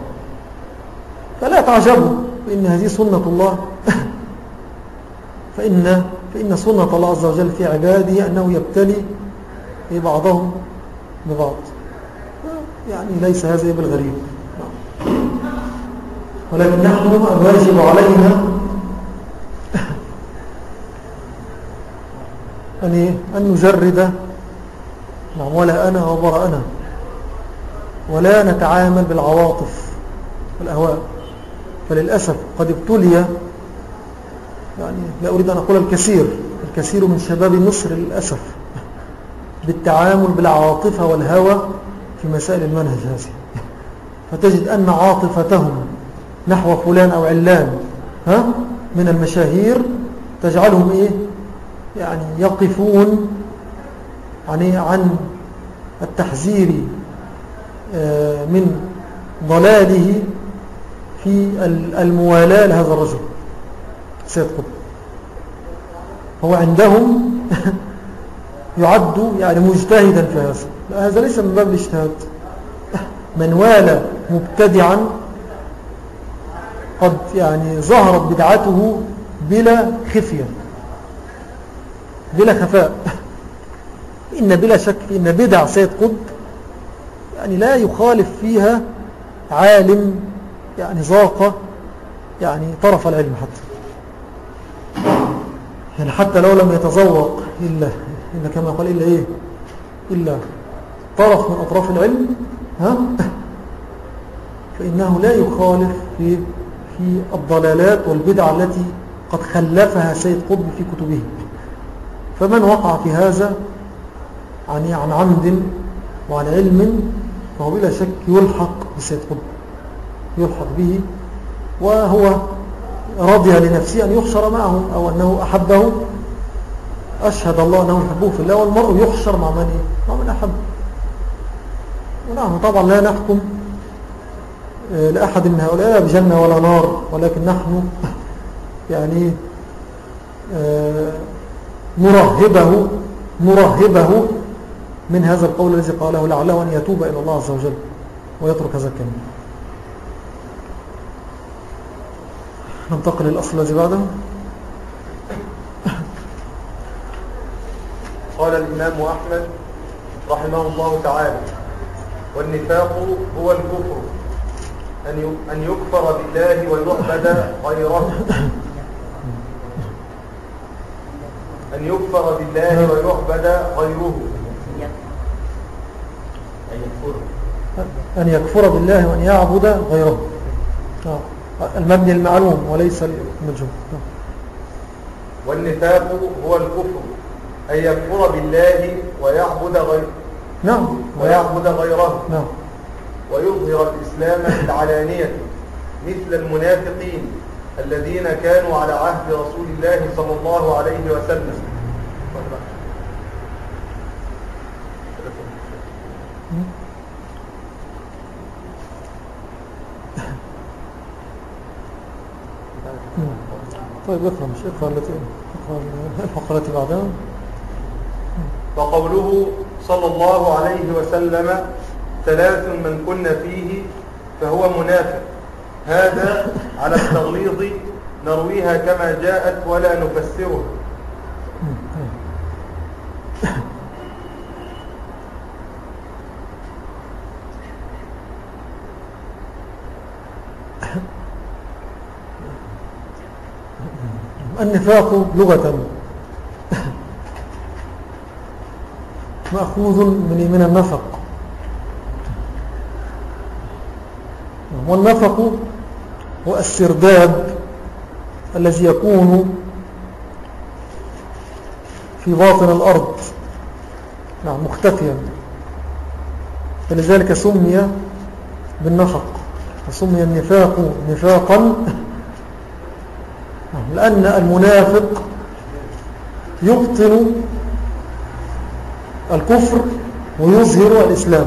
فلا تعجبوا إن هذه سنة الله. فإن, فإن سنة الله عز وجل في عباده أنه يبتلي بعضهم ببعض. يعني ليس هذا بالغريب ولكن نحن الواجب علينا أن أن نجرد نعم ولا أنا وبرأنا ولا نتعامل بالعواطف والأهواء. فللأسف قد ابتلي يعني لا أريد أن أقول الكثير الكثير من شباب مصر للأسف بالتعامل بالعاطفة والهوى في مسائل المنهج هذه. فتجد أن عاطفتهم نحو فلان أو علان ها من المشاهير تجعلهم إيه؟ يعني يقفون يعني عن التحذير من ضلاله في الموالاة لهذا الرجل سيد قطب. هو عندهم يعد يعني مجتهدا في هذا هذا ليس من باب الاجتهاد. من والى مبتدعا قد يعني ظهرت بدعته بلا خفية بلا خفاء. إن بلا شك إن بدع سيد قطب يعني لا يخالف فيها عالم يعني ذاق يعني طرف العلم حتى. يعني حتى لو لم يتذوق إلا, إلا كما قال إلا إيه؟ إلا طرف من أطراف العلم ها؟ فإنه لا يخالف في, في الضلالات والبدع التي قد خلفها سيد قطب في كتبه. فمن وقع في هذا؟ عن عن عمد وعن علم فهو بلا شك يلحق بسيد قطب يلحق به وهو رضي لنفسه أن يحشر معه أو أنه أحبه أشهد الله أنه يحبه في الله والمرء يحشر مع من؟ مع من أحب ونحن طبعا لا نحكم آه، لأحد من هؤلاء بجنة ولا نار ولكن نحن يعني آه، نرهبه نرهبه من هذا القول الذي قاله لعله أن يتوب إلى الله عز وجل ويترك هذا الكلام ننتقل للأصل الذي بعده. قال الإمام أحمد رحمه الله تعالى والنفاق هو الكفر أن يكفر بالله ويعبد غيره. أن يكفر بالله ويعبد غيره. أن يكفر بالله وأن يعبد غيره. المبني المعلوم وليس المجهول. والنفاق هو الكفر أن يكفر بالله ويعبد غيره نعم. ويعبد غيره. نعم. ويظهر الإسلام بالعلانية مثل المنافقين الذين كانوا على عهد رسول الله صلى الله عليه وسلم. طيب اقرأ مش اقرأ التي اقرأ الفقرة التي بعدها وقوله صلى الله عليه وسلم ثلاث من كن فيه فهو منافق. هذا على التغليظ نرويها كما جاءت ولا نفسرها النفاق لغة. مأخوذ من من النفق. والنفق هو السرداب الذي يكون في باطن الأرض. نعم مختفيا. فلذلك سمي بالنفق وسمي النفاق نفاقا. لأن المنافق يبطن الكفر ويظهر الإسلام.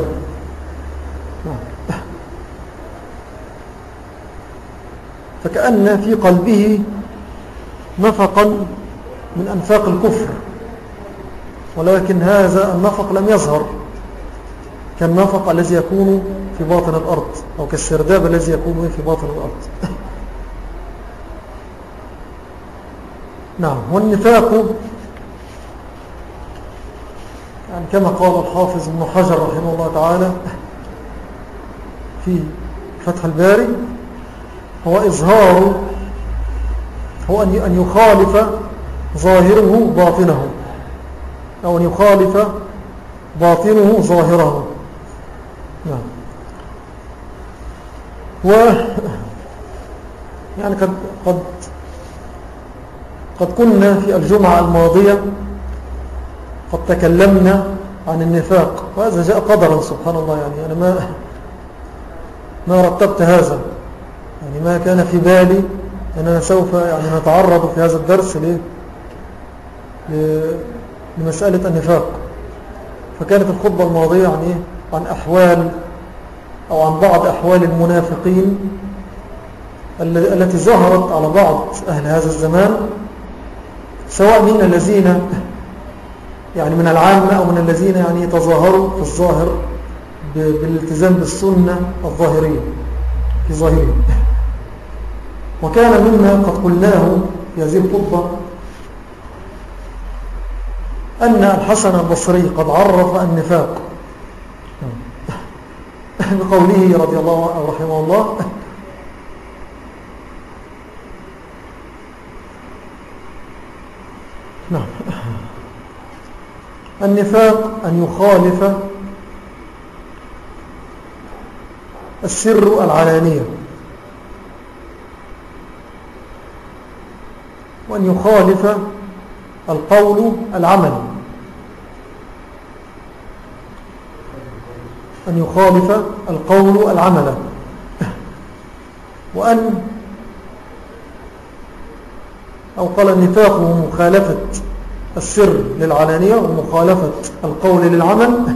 فكأن في قلبه نفقا من أنفاق الكفر ولكن هذا النفق لم يظهر كالنفق الذي يكون في باطن الأرض أو كالسرداب الذي يكون في باطن الأرض. نعم والنفاق يعني كما قال الحافظ ابن حجر رحمه الله تعالى في فتح الباري هو إظهار هو أن يخالف ظاهره باطنه أو أن يخالف باطنه ظاهره. نعم. و يعني قد, قد قد كنا في الجمعة الماضية قد تكلمنا عن النفاق وهذا جاء قدرا سبحان الله يعني أنا ما ما رتبت هذا يعني ما كان في بالي أننا سوف يعني نتعرض في هذا الدرس لمسألة النفاق. فكانت الخطبة الماضية يعني عن أحوال أو عن بعض أحوال المنافقين التي ظهرت على بعض أهل هذا الزمان سواء من الذين يعني من العامة أو من الذين يعني يتظاهروا في الظاهر بالالتزام بالسنة الظاهرية في ظاهره وكان مما قد قلناه في هذه الخطبة أن الحسن البصري قد عرف النفاق. بقوله رضي الله عنه رحمه الله نعم. النفاق أن يخالف السر العلانية. وأن يخالف القول العمل أن يخالف القول العمل وأن أو قال النفاق هو مخالفة السر للعلانية ومخالفة القول للعمل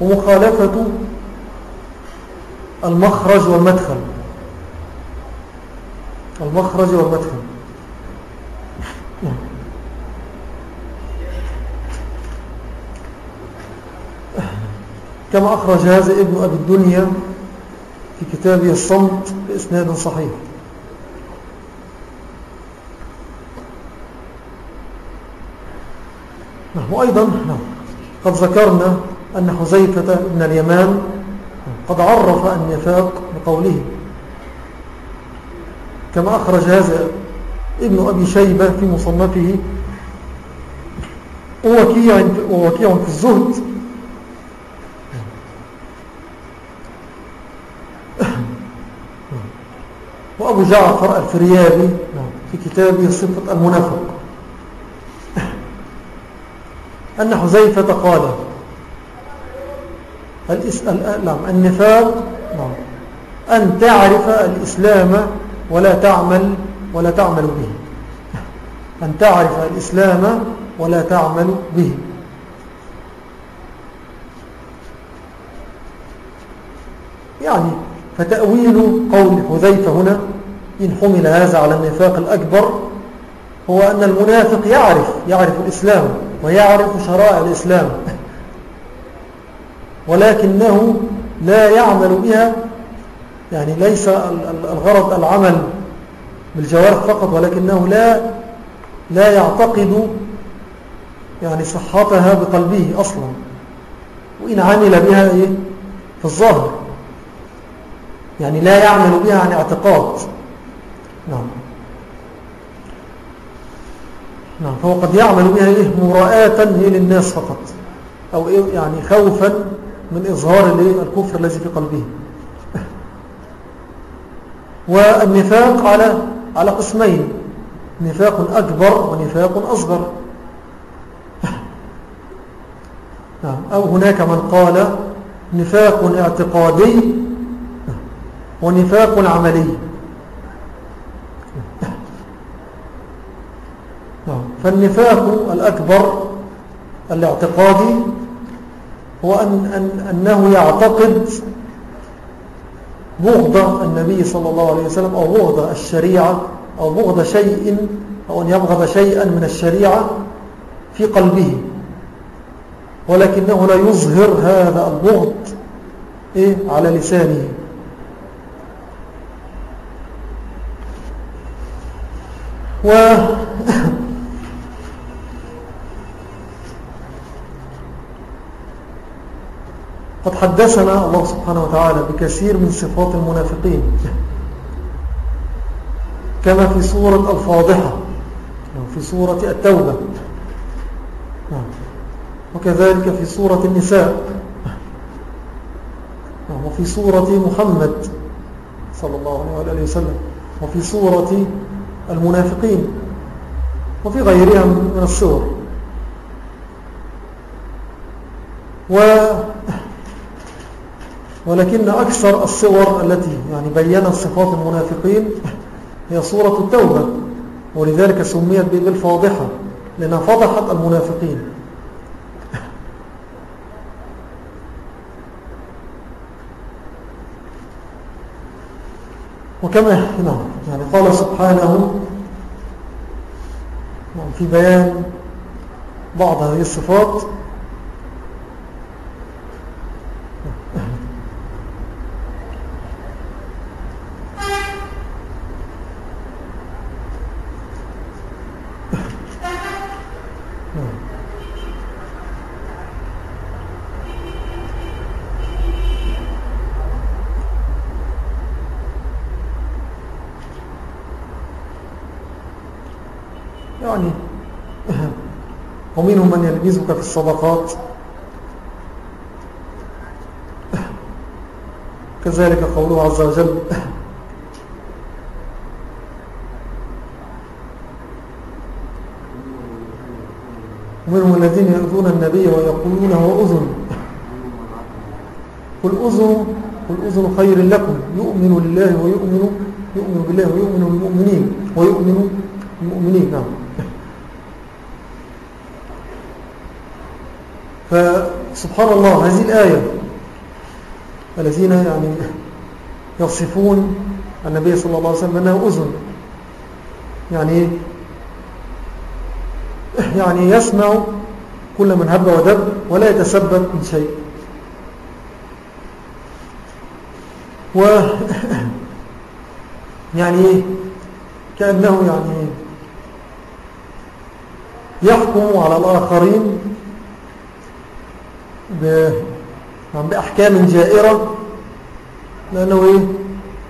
ومخالفة المخرج والمدخل. المخرج والمدخل. كما أخرج هذا ابن أبي الدنيا في كتابه الصمت بإسناد صحيح. نعم وأيضا نعم. قد ذكرنا أن حزيفة بن اليمان قد عرف النفاق بقوله. كما أخرج هذا ابن أبي شيبة في مصنفه ووكيع, في الزهد. وأبو جعفر الفريابي في كتابه صفة المنافق. أن حزيفة قال نعم النفاق نعم أن تعرف الإسلام ولا تعمل ولا تعمل به. أن تعرف الإسلام ولا تعمل به. يعني فتأويل قول حذيفة هنا إن حمل هذا على النفاق الأكبر هو أن المنافق يعرف يعرف الإسلام. ويعرف شرائع الإسلام ولكنه لا يعمل بها يعني ليس الغرض العمل بالجوارح فقط ولكنه لا لا يعتقد يعني صحتها بقلبه أصلا وإن عمل بها إيه؟ في الظاهر يعني لا يعمل بها عن اعتقاد. نعم. نعم فهو قد يعمل بها إيه مراءة للناس فقط أو إيه يعني خوفا من إظهار الكفر الذي في قلبه والنفاق على على قسمين نفاق أكبر ونفاق أصغر نعم. أو هناك من قال نفاق اعتقادي ونفاق عملي نعم. فالنفاق الأكبر الاعتقادي هو أن أن أنه يعتقد بغض النبي صلى الله عليه وسلم أو بغض الشريعة أو بغض شيء أو أن يبغض شيئا من الشريعة في قلبه. ولكنه لا يظهر هذا البغض إيه؟ على لسانه. و قد حدثنا الله سبحانه وتعالى بكثير من صفات المنافقين. كما في سورة الفاضحة في سورة التوبة. وكذلك في سورة النساء. وفي سورة محمد صلى الله عليه وسلم. وفي سورة المنافقين. وفي غيرها من الصور و ولكن أكثر الصور التي يعني بيّنت صفات المنافقين هي صورة التوبة ولذلك سميت بالفاضحة لأنها فضحت المنافقين. وكما نعم يعني قال سبحانه في بيان بعض هذه الصفات يعني يلبزك في الصدقات. كذلك قوله عز وجل ومنهم الذين يؤذون النبي ويقولون هو أذن. قل أذن قل أذن خير لكم. يؤمن لله ويؤمن يؤمن بالله ويؤمن بالمؤمنين ويؤمن المؤمنين نعم. فسبحان الله هذه الآية. الذين يعني يصفون النبي صلى الله عليه وسلم أنه أذن. يعني يعني يسمع كل من هب ودب ولا يتسبب من شيء. و يعني كأنه يعني يحكم على الآخرين بأحكام جائرة لأنه إيه؟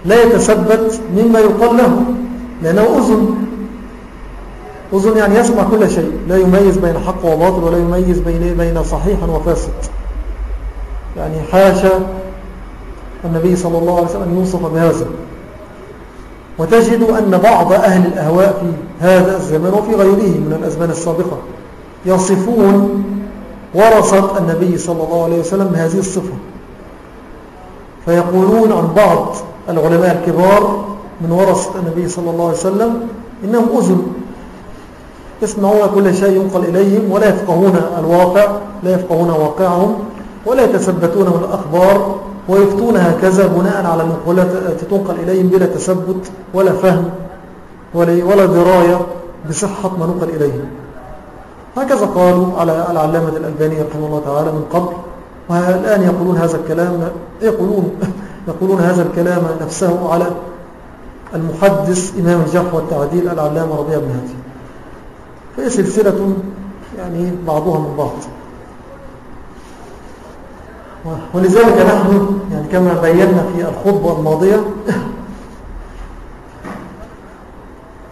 لا يتثبت مما يقال له لأنه أذن. أذن يعني يسمع كل شيء لا يميز بين حق وباطل ولا يميز بين بين صحيح وفاسد. يعني حاشا النبي صلى الله عليه وسلم يوصف بهذا. وتجد أن بعض أهل الأهواء في هذا الزمان وفي غيره من الأزمان السابقة يصفون ورثة النبي صلى الله عليه وسلم بهذه الصفة. فيقولون عن بعض العلماء الكبار من ورثة النبي صلى الله عليه وسلم إنهم أذن. يسمعون كل شيء ينقل إليهم ولا يفقهون الواقع لا يفقهون واقعهم ولا يتثبتون من الأخبار ويفتون هكذا بناء على النقولات التي تنقل إليهم بلا تثبت ولا فهم ولا دراية بصحة ما نقل إليهم. هكذا قالوا على العلامة الألباني رحمه الله تعالى من قبل والآن يقولون هذا الكلام يقولون, يقولون هذا الكلام نفسه على المحدث إمام الجرح والتعديل العلامة ربيع بن هاتي فهي سلسلة يعني بعضها من بعض. ولذلك نحن يعني كما بينا في الخطبة الماضية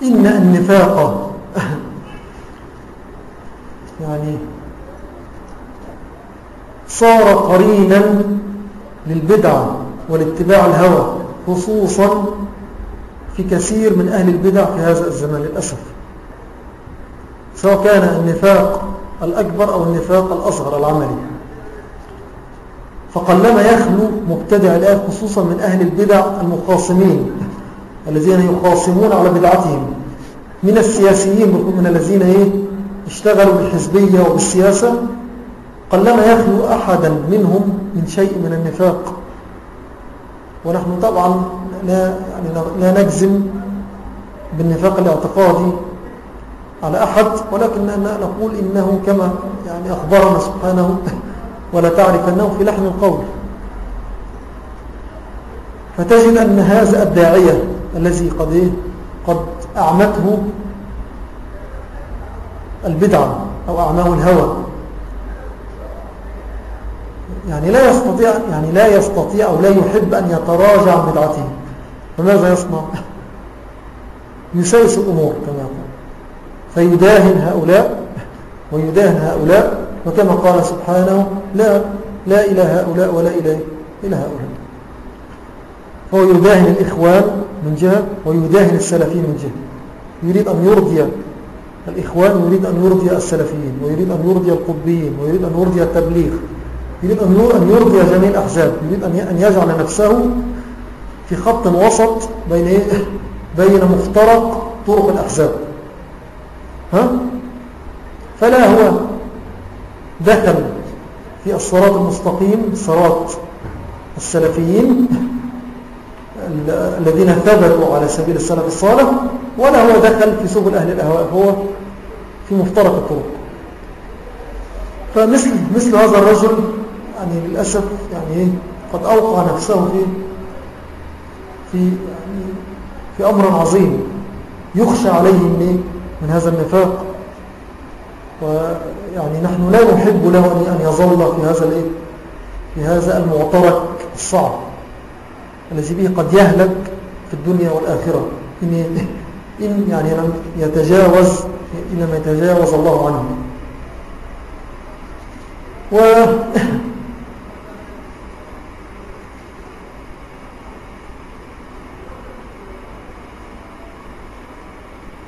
إن النفاق يعني صار قرينا للبدعة والاتباع الهوى خصوصا في كثير من أهل البدع في هذا الزمان للأسف. سواء كان النفاق الأكبر أو النفاق الأصغر العملي. فقلما يخلو مبتدع الآن خصوصا من أهل البدع المخاصمين الذين يخاصمون على بدعتهم من السياسيين من الذين إيه؟ اشتغلوا بالحزبية وبالسياسة قلما يخلو أحدا منهم من شيء من النفاق ونحن طبعا لا, يعني لا نجزم بالنفاق الاعتقادي على أحد ولكن نقول إنه كما يعني أخبرنا سبحانه ولا تعرف أنه في لحن القول فتجد أن هذا الداعية الذي قد, إيه؟ قد أعمته البدعة أو أعماه الهوى. يعني لا يستطيع يعني لا يستطيع أو لا يحب أن يتراجع عن بدعته. فماذا يصنع؟ يسيس الأمور كما يقول. فيداهن هؤلاء ويداهن هؤلاء وكما قال سبحانه لا لا إلى هؤلاء ولا إلى إلى هؤلاء. فهو يداهن الإخوان من جهة ويداهن السلفيين من جهة. يريد أن يرضي الإخوان يريد أن يرضي السلفيين ويريد أن يرضي القطبيين ويريد أن يرضي التبليغ يريد أن يرضي جميع الأحزاب يريد أن يجعل نفسه في خط وسط بين إيه؟ بين مفترق طرق الأحزاب ها؟ فلا هو دخل في الصراط المستقيم صراط السلفيين الذين ثبتوا على سبيل السلف الصالح ولا هو دخل في سبل أهل الأهواء هو في مفترق الطرق. فمثل مثل هذا الرجل يعني للأسف يعني قد أوقع نفسه في في يعني في أمر عظيم يخشى عليه من, من هذا النفاق. ويعني نحن لا نحب له أن يظل في هذا الإيه في هذا المعترك الصعب. الذي به قد يهلك في الدنيا والآخرة. إن, إن يعني لم يتجاوز إن لم يتجاوز الله عنه. و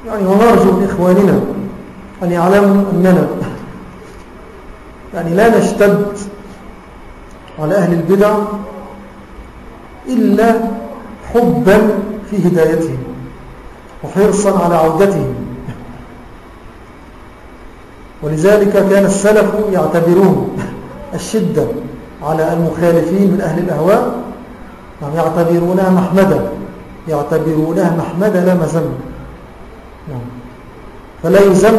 يعني ونرجو من إخواننا أن يعلموا أننا يعني لا نشتد على أهل البدع إلا حبا في هدايتهم وحرصا على عودتهم. ولذلك كان السلف يعتبرون الشدة على المخالفين من أهل الأهواء يعتبرونها محمدة يعتبرونها محمدة لا مزمة نعم. فلا يزم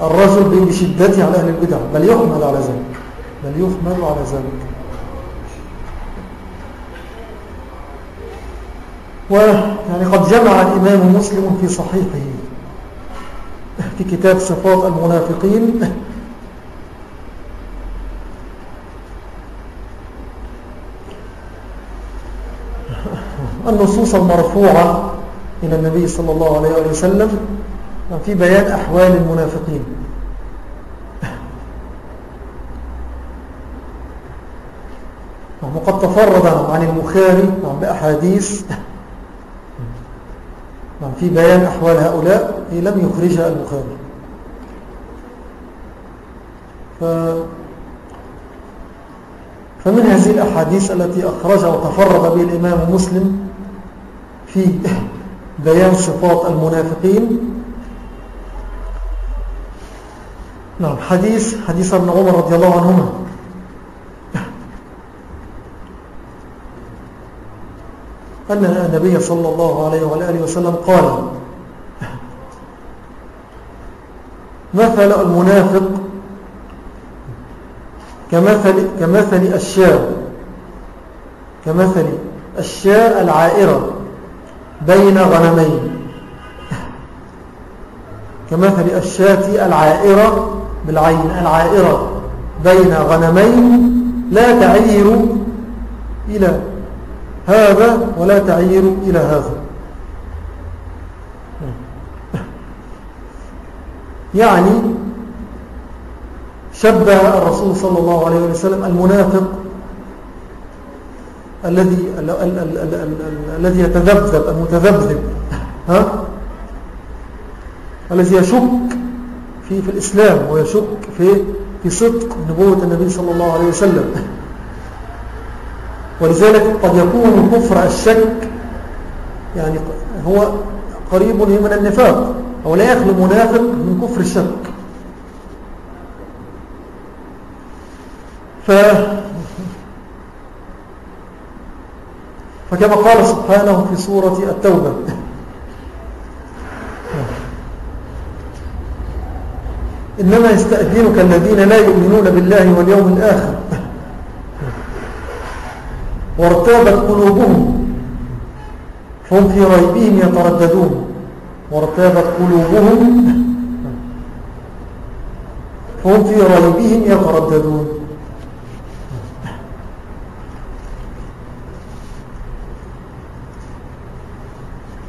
الرجل بشدته على أهل البدع بل يحمل على ذلك بل يحمل على ذلك. ويعني قد جمع الإمام مسلم في صحيحه. في كتاب صفات المنافقين. النصوص المرفوعة إلى النبي صلى الله عليه وسلم في بيان أحوال المنافقين. وقد تفرد عن البخاري بأحاديث في بيان أحوال هؤلاء لم يخرجها البخاري. ف فمن هذه الأحاديث التي أخرجها وتفرد به الإمام مسلم في بيان صفات المنافقين. نعم حديث حديث ابن عمر رضي الله عنهما. أن النبي صلى الله عليه وآله وسلم قال مثل المنافق كمثل, كمثل الشاة كمثل الشاة العائرة بين غنمين. كمثل الشاة العائرة بالعين العائرة بين غنمين لا تعير إلى هذا ولا تعير إلى هذا. يعني شبه الرسول صلى الله عليه وسلم المنافق الذي الذي يتذبذب المتذبذب ها؟ الذي يشك في في الإسلام ويشك في في صدق نبوة النبي صلى الله عليه وسلم. ولذلك قد يكون كفر الشك يعني هو قريب من النفاق أو لا يخلو منافق من كفر الشك. ف فكما قال سبحانه في سورة التوبة. إنما يستأذنك الذين لا يؤمنون بالله واليوم الآخر. وارتابت قلوبهم. فهم في ريبهم يترددون. وارتابت قلوبهم. فهم في ريبهم يترددون.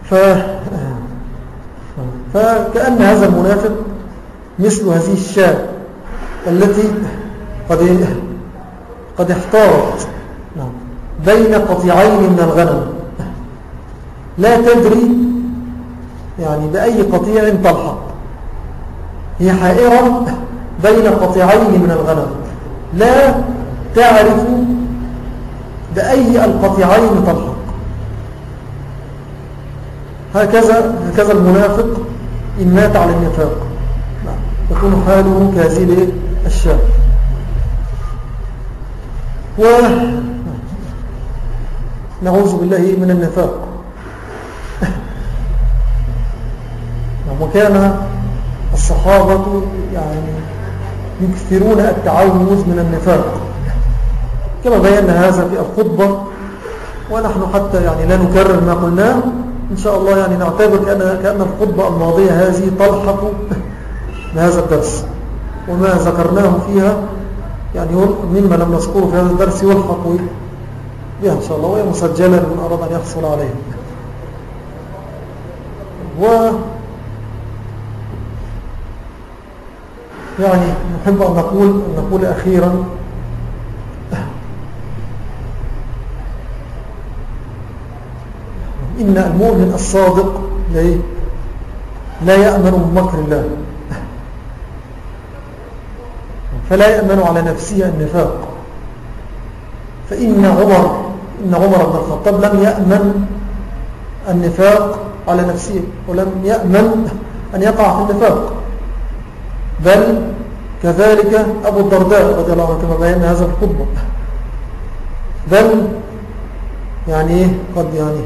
ف... فكأن هذا المنافق مثل هذه الشاة التي قد قد احتارت. بين قطيعين من الغنم. لا تدري يعني بأي قطيع تلحق. هي حائرة بين قطيعين من الغنم. لا تعرف بأي القطيعين تلحق. هكذا هكذا المنافق إن مات على النفاق. يكون حاله كهذه الشاب نعوذ بالله من النفاق. وكان الصحابة يعني يكثرون التعوذ من النفاق. كما بينا هذا في الخطبة ونحن حتى يعني لا نكرر ما قلناه. إن شاء الله يعني نعتبر كأن, كأن الخطبة الماضية هذه تلحق بهذا الدرس. وما ذكرناه فيها يعني مما لم نذكره في هذا الدرس يلحق بها إن شاء الله وهي مسجلة لمن أراد أن يحصل عليها. و يعني نحب أن نقول, أن نقول أخيرا. إن المؤمن الصادق لا يأمن من مكر الله. فلا يأمن على نفسه النفاق. فإن عمر إن عمر بن الخطاب لم يأمن النفاق على نفسه ولم يأمن أن يقع في النفاق. بل كذلك أبو الدرداء رضي الله عنه كما بينا هذا الخطبة بل يعني قد يعني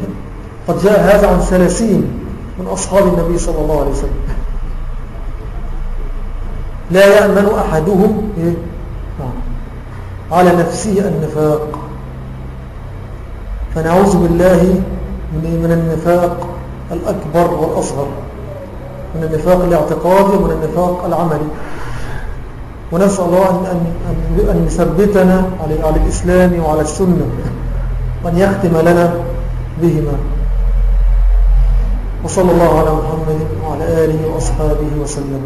قد جاء هذا عن ثلاثين من أصحاب النبي صلى الله عليه وسلم. لا يأمن أحدهم إيه؟ على نفسه النفاق. فنعوذ بالله من النفاق الأكبر والأصغر من النفاق الاعتقادي ومن النفاق العملي. ونسأل الله أن, أن, أن يثبتنا على, على الإسلام وعلى السنة وأن يختم لنا بهما. وصلى الله على محمد وعلى آله وأصحابه وسلم.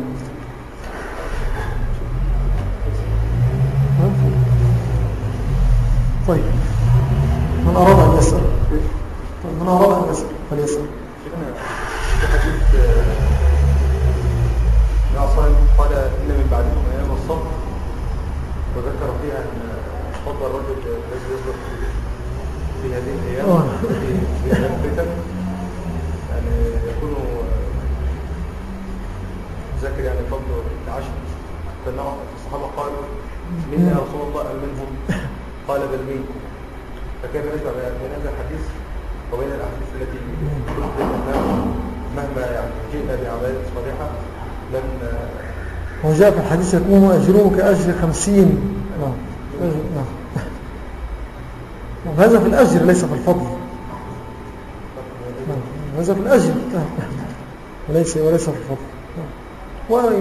طيب. من أراد أن يسأل. طيب من أراد أن يسأل فليسأل. قال إن من بعدكم أيام الصبر وذكر فيها أن فضل الرجل الذي يصبر في هذه الأيام في هذه الفتن يعني يكون ذكر يعني فضل العشر. فالنوع الصحابة قالوا منا يا رسول الله أم منهم؟ قال بل منكم فكيف نجمع بين هذا الحديث وبين الأحاديث التي مهما يعني جئنا بعبادة صالحة لن وجاء في الحديث يكون أجره كأجر خمسين. نعم. نعم. وهذا في الأجر ليس في الفضل. نعم. هذا في الأجر. وليس وليس في الفضل.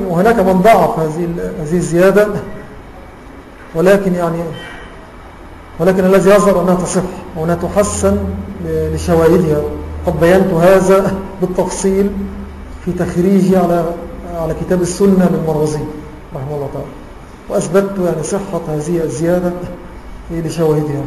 وهناك من ضعف هذه هذه الزيادة ولكن يعني ولكن الذي يظهر أنها تصح وأنها تحسن لشواهدها. قد بينت هذا بالتفصيل في تخريجي على على كتاب السنة للمروزي رحمه الله تعالى. وأثبتت يعني صحة هذه الزيادة لشواهدها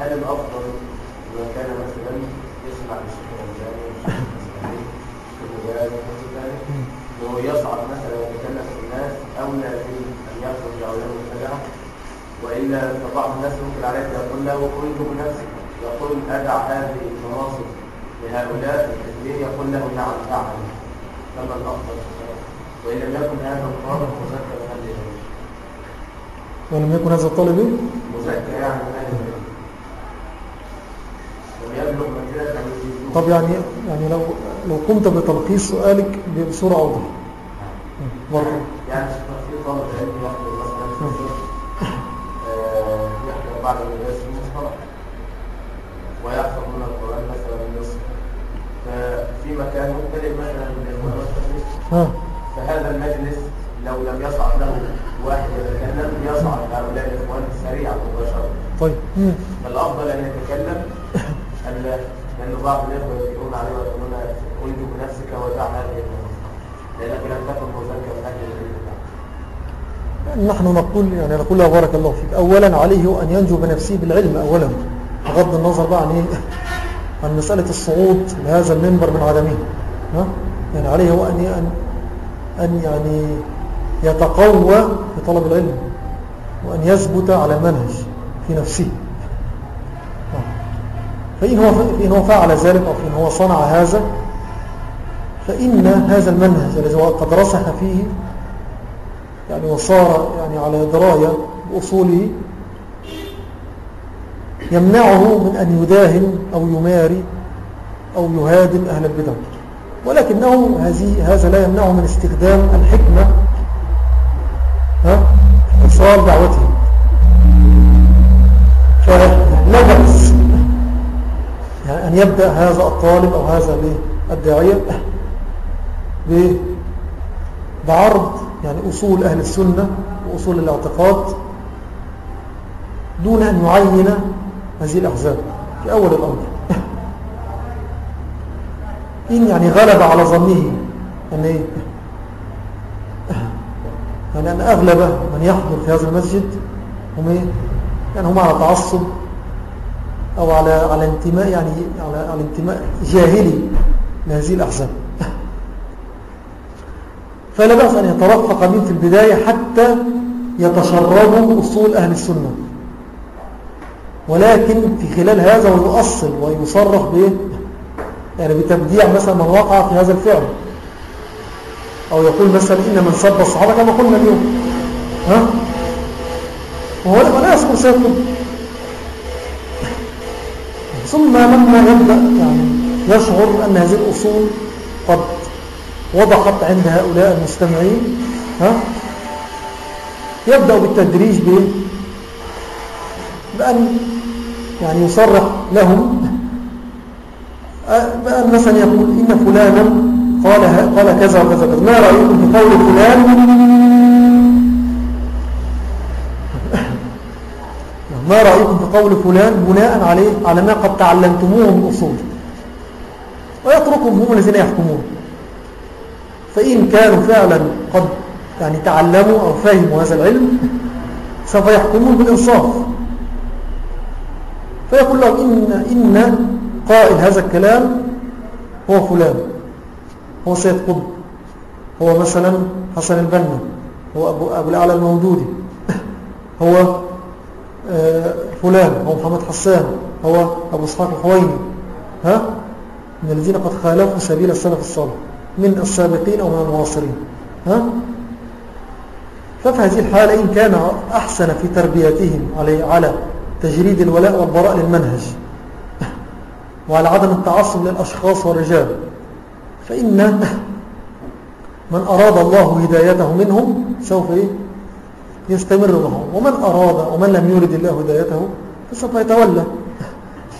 هل الأفضل إذا كان مثلا يسمع للشيخ الألباني وهو يصعد مثلا ويتكلم في الناس أولى أن يخرج أو يتبعه وإلا فبعض الناس ممكن عليه يقول له كنت بنفسك يقول أدع هذه المناصب لهؤلاء الكثيرين يقول له نعم فعل كما الأفضل وإن لم يكن هذا الطالب مذكر هذه ولم يكن هذا الطالب طب يعني يعني لو لو قمت بتلخيص سؤالك بصورة أوضح. مرة يعني في طالب علم يحضر مثلا يحضر بعد المدرسة المصطلح ويحفظ من القرآن مثلا نصف ففي مكان مختلف مثلا من الإخوان فهذا المجلس لو لم يصعد له واحد يتكلم يصعد هؤلاء الإخوان سريعا مباشرة طيب. فالأفضل أن يتكلم ألا لأن بعض الإخوة يقولون عليه ويقولون انجو بنفسك ودع هذه لأنك لم تكن مذكر من أجل نحن نقول يعني نقول له بارك الله فيك. أولا عليه أن ينجو بنفسه بالعلم أولا. بغض النظر بقى عن إيه؟ عن مسألة الصعود لهذا المنبر من عدمه ها؟ يعني عليه هو أن أن أن يعني يتقوى في طلب العلم وأن يثبت على المنهج نفسه. فإن هو, فإن هو فعل ذلك أو فإن هو صنع هذا فإن هذا المنهج الذي هو قد رسخ فيه يعني وصار يعني على دراية بأصوله يمنعه من أن يداهن أو يماري أو يهادم أهل البدع. ولكنه هذا لا يمنعه من استخدام الحكمة ها إصرار دعوته. أن يبدأ هذا الطالب أو هذا الداعية بعرض يعني أصول أهل السنة وأصول الاعتقاد دون أن يعين هذه الأحزاب. في أول الأمر. إن يعني غلب على ظنه أن يعني أن أغلب من يحضر في هذا المسجد هم إيه؟ هم على تعصب. أو على على انتماء يعني على, على انتماء جاهلي لهذه الأحزاب. فلا بأس أن يترفق من في البداية حتى يتشربوا أصول أهل السنة. ولكن في خلال هذا ويؤصل ويصرح به يعني بتبديع مثلا من وقع في هذا الفعل. أو يقول مثلا إن من سب الصحابة كما قلنا اليوم. ها؟ وهو لا يذكر سيكون ثم لما يبدأ يعني يشعر أن هذه الأصول قد وضحت عند هؤلاء المستمعين ها؟ يبدأ بالتدريج بأن يعني يصرح لهم بأن مثلا يقول إن فلانا قال, قال كذا وكذا كذا ما رأيكم في قول فلان؟ ما رأيكم في قول فلان بناء عليه على ما قد تعلمتموه من أصول ويتركهم هم الذين يحكمون. فإن كانوا فعلا قد يعني تعلموا أو فهموا هذا العلم سوف يحكمون بالإنصاف. فيقول لهم إن, إن قائل هذا الكلام هو فلان هو سيد قطب هو مثلا حسن البنا هو أبو, أبو الأعلى الموجودي هو فلان هو محمد حسان هو أبو إسحاق الحويني ها من الذين قد خالفوا سبيل السلف الصالح من السابقين أو من المواصرين ها ففي هذه الحالة إن كان أحسن في تربيتهم على تجريد الولاء والبراء للمنهج وعلى عدم التعصب للأشخاص والرجال فإن من أراد الله هدايته منهم سوف إيه؟ يستمر معهم ومن أراد ومن لم يرد الله هدايته فسوف يتولى.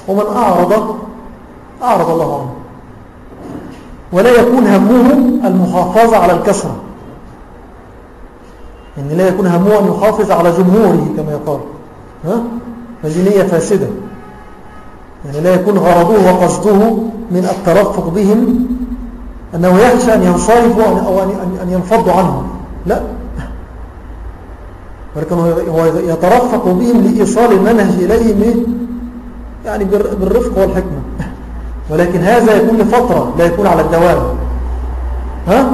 ومن أعرض أعرض الله عنه. ولا يكون همه المحافظة على الكسرة إن لا يكون همه أن يحافظ على جمهوره كما يقال. ها؟ هذه نية فاسدة. يعني لا يكون غرضه وقصده من الترفق بهم أنه يخشى أن ينصرفوا أو أن ينفضوا عنهم. لا. ولكن هو يترفق بهم لإيصال المنهج إليهم يعني بالرفق والحكمة. ولكن هذا يكون لفترة لا يكون على الدوام. ها؟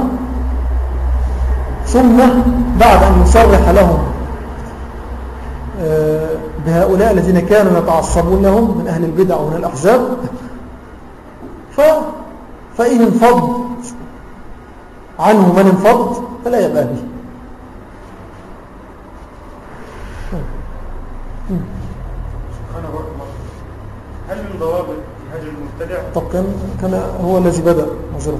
ثم بعد أن يصرح لهم آه، بهؤلاء الذين كانوا يتعصبون لهم من أهل البدع ومن الأحزاب ف فإن انفض عنه من انفض فلا يبقى به هل من ضوابط هجر المبتدع طب كان كان هو الذي بدأ معذرة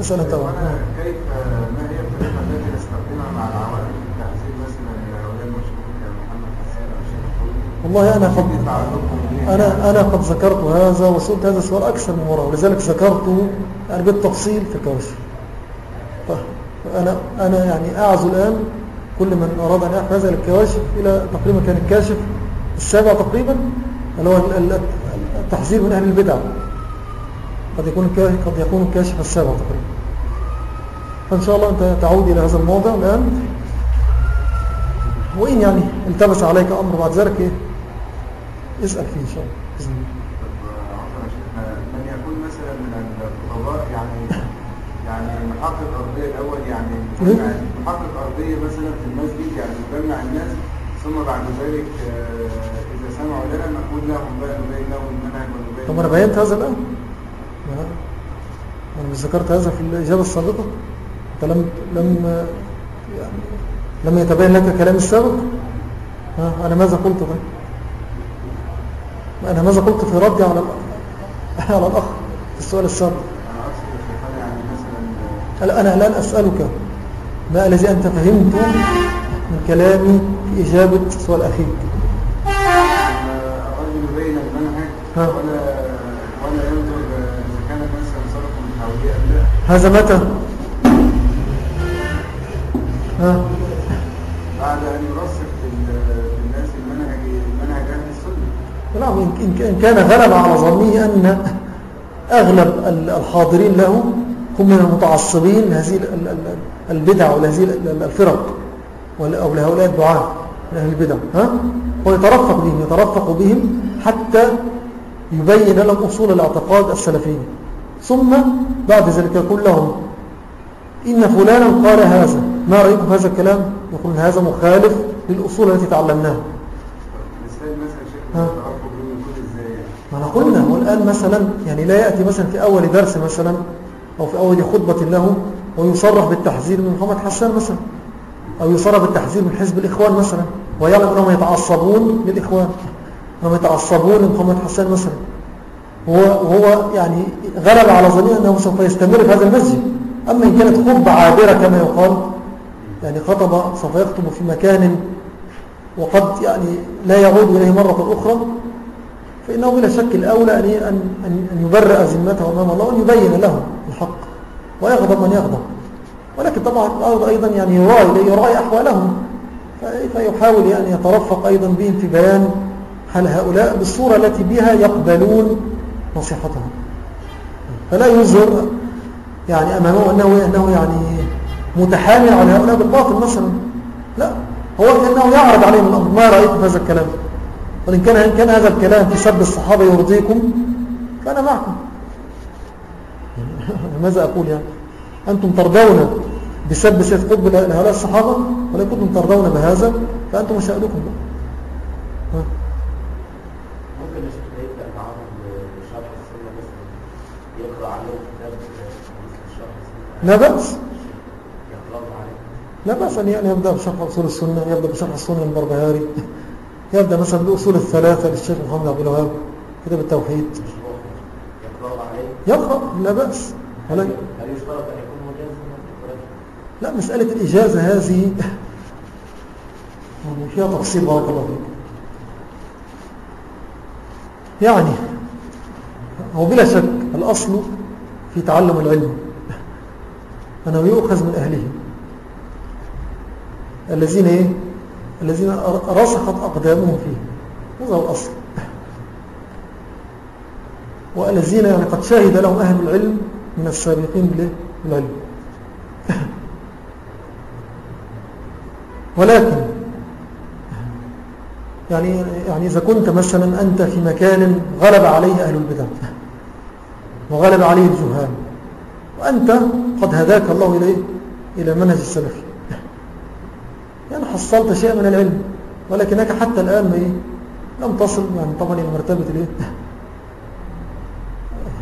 اسأل أنت. كيف ما هي الطريقة التي نستخدمها مع العوائل التحذير مثلا لهؤلاء المشهورين كمحمد حسين أو شيخ والله أنا قد أنا أنا قد ذكرت هذا وسئلت هذا السؤال أكثر من مرة ولذلك ذكرته يعني بالتفصيل في الكواشف فانا أنا يعني اعزو الآن كل من أراد أن يحفظ هذا الكواشف إلى تقريبا كان الكاشف السابع تقريبا اللي هو التحذير من أهل البدع قد يكون قد يكون الكاشف السابع تقريبا فإن شاء الله أنت تعود إلى هذا الموضع الآن وإن يعني التبس عليك أمر بعد ذلك إيه؟ اسأل فيه إن شاء الله بإذن الله من يكون مثلا من الخطباء يعني يعني محقق أرضية الأول يعني إيه؟ محقق أرضية مثلا في المسجد يعني يجمع الناس ثم بعد ذلك آه، سمعوا لنا نقول لهم طب أنا بينت هذا الان أنا مش ذكرت هذا في الإجابة السابقة. أنت لم لم يعني لم يتبين لك كلام السابق؟ أنا ماذا قلت طيب؟ أنا ماذا قلت في ردي على على الأخ في السؤال السابق؟ أنا الآن أسألك ما الذي أنت فهمته من كلامي في إجابة سؤال اخيك ولا ولا ينظر اذا كان مثلا صرف من حوليه ام لا هذا متى؟ ها؟ بعد أن يرسخ الناس المنهج المنهج أهل السنة. نعم ان كان غلب على ظنه أن أغلب الحاضرين له هم من المتعصبين لهذه البدع ولهذه الفرق أو لهؤلاء الدعاء من أهل البدع ها؟ ويترفق بهم يترفق بهم حتى يبين لهم أصول الاعتقاد السلفي ثم بعد ذلك يقول لهم إن فلانا قال هذا ما رأيكم هذا الكلام؟ يقول هذا مخالف للأصول التي تعلمناها. ما أنا قلنا والآن مثلا يعني لا يأتي مثلا في أول درس مثلا أو في أول خطبة له ويصرح بالتحذير من محمد حسان مثلا أو يصرح بالتحذير من حزب الإخوان مثلا ويعلم أنهم يتعصبون للإخوان هم يتعصبون لمحمد حسان مثلا. وهو يعني غلب على ظنه أنه سوف يستمر في هذا المسجد. أما إن كانت خطبة عابرة كما يقال يعني خطب سوف يخطب في مكان وقد يعني لا يعود إليه مرة أخرى فإنه بلا شك الأولى أن أن يبرئ ذمته أمام الله وأن يبين له الحق ويغضب من يغضب. ولكن طبعا الأرض أيضا يعني يراعي, يراعي أحوالهم فيحاول يعني يترفق أيضا بهم في بيان حال هؤلاء بالصورة التي بها يقبلون نصيحتهم فلا يظهر يعني أمامه أنه, أنه يعني متحامل على هؤلاء بالباطل مثلا. لا هو كأنه يعرض عليهم الأمر. ما رأيت في هذا الكلام. وإن كان, إن كان هذا الكلام في سب الصحابة يرضيكم فأنا معكم. ماذا أقول يعني؟ أنتم ترضون بسب سيد قطب لهؤلاء الصحابة؟ ولا كنتم ترضون بهذا فأنتم مشاهدكم. بقى ممكن يبدأ معهم بشرح السنة مثلا يقرأ عليهم كتاب شرح السنة لا بأس. لا بأس أن يعني يبدأ بشرح أصول السنة يبدأ بشرح السنة البربهاري. يبدأ مثلا بأصول الثلاثة للشيخ محمد عبد الوهاب كتاب التوحيد. يقرأ لا بأس. هل يشترط أن يكون مجازا لا مسألة الإجازة هذه. يعني فيها تفصيل بارك الله فيك. يعني هو بلا شك الأصل في تعلم العلم. أنه يؤخذ من أهله. الذين إيه؟ الذين رسخت أقدامهم فيه. هذا الأصل. والذين يعني قد شاهد لهم أهل العلم من السابقين بالعلم. ولكن يعني يعني إذا كنت مثلا أنت في مكان غلب عليه أهل البدع وغلب عليه الجهال وأنت قد هداك الله إليه إلى منهج السلفي يعني حصلت شيء من العلم ولكنك حتى الآن إيه؟ لم تصل يعني طبعا إلى مرتبة الإيه؟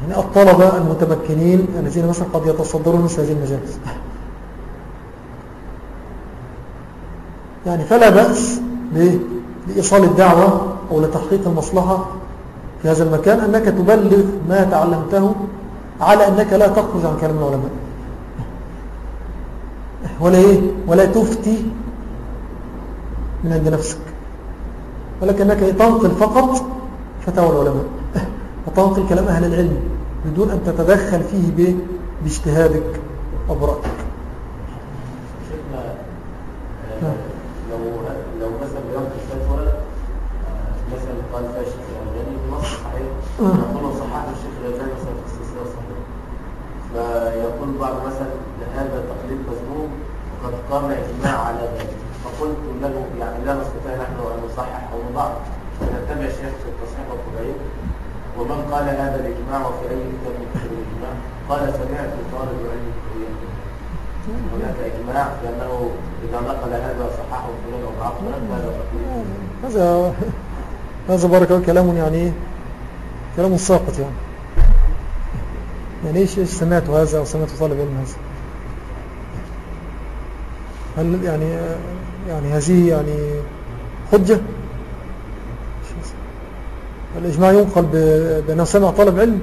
يعني الطلبة المتمكنين الذين مثلا قد يتصدرون مثل هذه المجالس. يعني فلا بأس لإيصال الدعوة أو لتحقيق المصلحة في هذا المكان أنك تبلغ ما تعلمته على أنك لا تخرج عن كلام العلماء. ولا, إيه؟ ولا تفتي من عند نفسك. ولكنك تنقل فقط فتاوى العلماء. وتنقل كلام أهل العلم بدون أن تتدخل فيه باجتهادك أو برأيك شيخنا آه، لو لو مثلا ينقل فتوى آه، مثلا قال فيها الشيخ الألباني بنص صحيح يقول صححه الشيخ الألباني مثلا في السلسلة الصحيحة فيقول بعض مثلا هذا تقليد مذموم وقد قام إجماع على ذلك فقلت له يعني لا نستطيع نحن أن نصحح أو نضع ونتبع الشيخ في التصحيح والتبعين ومن قال هذا الإجماع وفي أي كتاب من كتب الإجماع قال سمعت طالب علم الكلية لأنه إذا نقل هذا صححه فلان أو ضعفه هذا هذا هذا بارك كلام يعني كلام ساقط يعني. يعني إيش إيش سمعت هذا أو سمعت طالب علم هذا؟ هل يعني يعني هذه يعني حجة؟ الإجماع ينقل بأنه سمع طالب علم.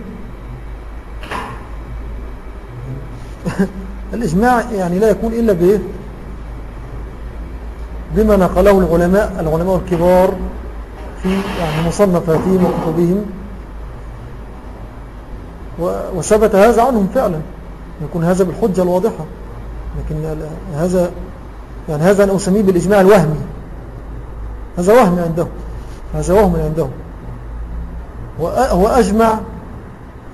الإجماع يعني لا يكون إلا به بما نقله العلماء العلماء الكبار في يعني مصنفاتهم وكتبهم. وثبت هذا عنهم فعلا يكون هذا بالحجة الواضحة. لكن هذا يعني هذا أنا أسميه بالإجماع الوهمي. هذا وهم عندهم هذا وهم عندهم. وأجمع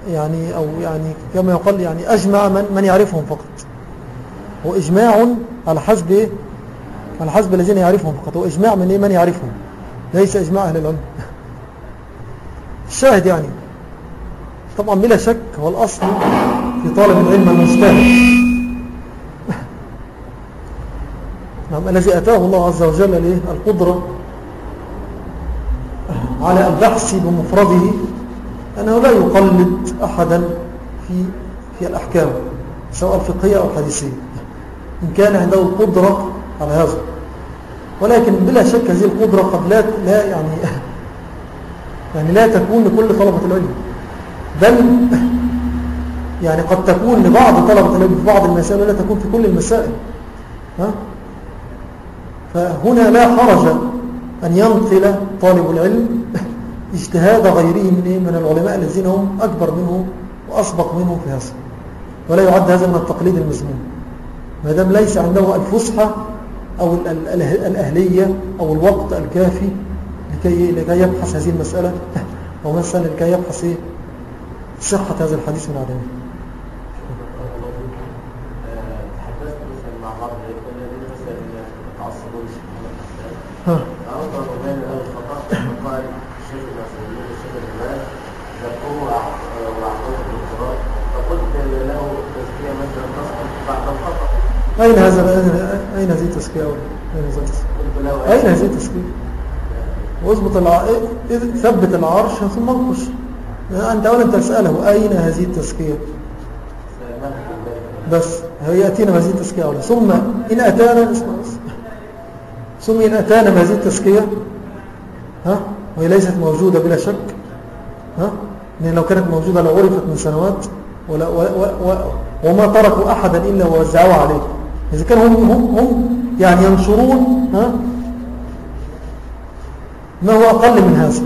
يعني أو يعني كما يقال يعني أجمع من, من يعرفهم فقط. هو إجماع على حسب؟ على حسب الذين يعرفهم فقط. هو إجماع من إيه من يعرفهم؟ ليس إجماع أهل العلم. الشاهد يعني. طبعا بلا شك هو الأصل في طالب العلم المجتهد. نعم الذي أتاه الله عز وجل القدرة على البحث بمفرده أنه لا يقلد أحدا في في الأحكام سواء الفقهية أو الحديثية إن كان عنده القدرة على هذا. ولكن بلا شك هذه القدرة قد لا, لا يعني يعني لا تكون لكل طلبة العلم. بل يعني قد تكون لبعض طلبة العلم في بعض المسائل ولا تكون في كل المسائل. ها؟ فهنا لا حرج أن ينقل طالب العلم اجتهاد غيره من؟ من العلماء الذين هم أكبر منه وأسبق منه في هذا. ولا يعد هذا من التقليد المزمون ما دام ليس عنده الفسحة أو الأهلية أو الوقت الكافي لكي, لكي يبحث هذه المسألة أو مثلا لكي يبحث إيه؟ صحة هذا الحديث من عدمه. يتعصبون ها أنظر بين الخطأ قال الشيخ العثيمين والشيخ الجمال ذكروا وأعطوه الدكتوراه فقلت له تزكية مثلا تسقط بعد الخطأ أين هذا؟ أين هذه التزكية؟ أولا أين هذه له أين هذه التزكية؟ واضبط الع... ثبت العرش ثم انقش. أنت أولا تسأله أين هذه ذلك بس يأتينا بهذه التزكية أولا ثم إن أتانا ثم إن أتانا بهذه التزكية ها؟ وهي ليست موجودة بلا شك ها؟ لأن لو كانت موجودة لعرفت من سنوات ولا و و و وما تركوا أحدا إلا ووزعوها عليه. إذا كانوا هم, هم, هم يعني ينشرون ها؟ ما هو أقل من هذا.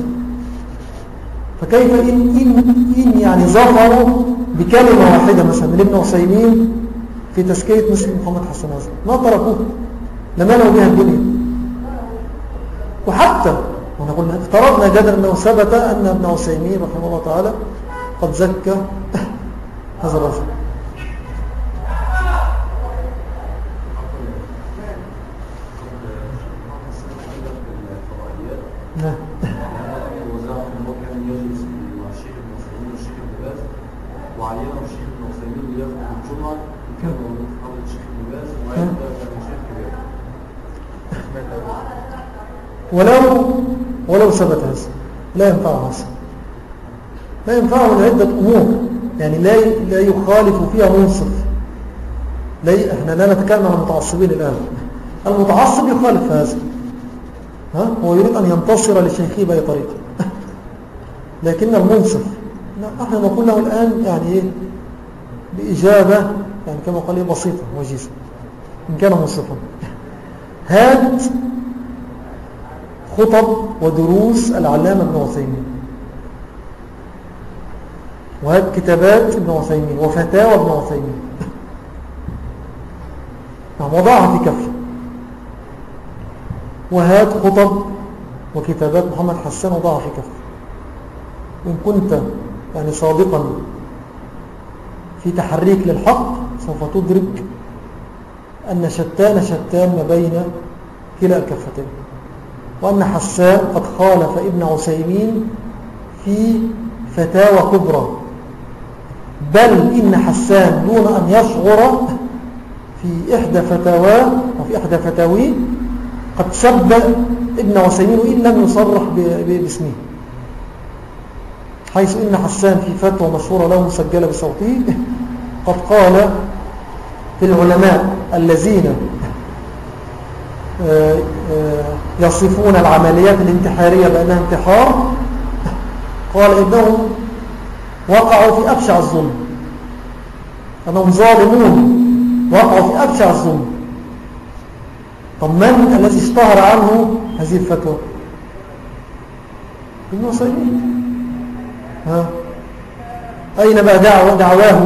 فكيف إن, إن, إن يعني ظفروا بكلمة واحدة مثلا من ابن عثيمين في تزكية مسلم محمد حسن عزم ما تركوه. لمنعوا بها الدنيا. وحتى ونقول افترضنا جدا أنه ثبت أن ابن عثيمين رحمه الله تعالى قد زكى هذا الرجل نعم وزارة الموت كان يجلس مع الشيخ ابن عثيمين والشيخ ابن باز وعينه الشيخ ابن عثيمين ليخطب الجمعة كان موجود في حضرة الشيخ ابن باز وعين ده كان الشيخ كبير ولو ولو ثبت هذا لا ينفعه هذا. لا ينفعه لعدة أمور يعني لا لا يخالف فيها منصف. لا إحنا لا نتكلم عن المتعصبين الآن. المتعصب يخالف هذا. ها؟ هو يريد أن ينتصر لشيخه بأي طريقة. لكن المنصف إحنا نقول له الآن يعني إيه؟ بإجابة يعني كما قال إيه؟ بسيطة وجيزة. إن كان منصفا. هات خطب ودروس العلامة ابن عثيمين. وهات كتابات ابن عثيمين وفتاوى ابن عثيمين. وضعها في كفه وهات خطب وكتابات محمد حسان وضعها في كفه وإن كنت يعني صادقا في تحريك للحق سوف تدرك أن شتان شتان ما بين كلا الكفتين. وأن حسان قد خالف ابن عسيمين في فتاوى كبرى. بل إن حسان دون أن يشعر في إحدى فتاواه وفي إحدى فتاويه قد سب ابن عسيمين وإن لم يصرح باسمه. حيث إن حسان في فتوى مشهورة له مسجلة بصوته قد قال في العلماء الذين يصفون العمليات الانتحارية بأنها انتحار. قال إنهم وقعوا في أبشع الظلم. أنهم ظالمون. وقعوا في أبشع الظلم. طب من الذي اشتهر عنه هذه الفتوى؟ ابن عثيمين ها؟ أين بقى دعواه؟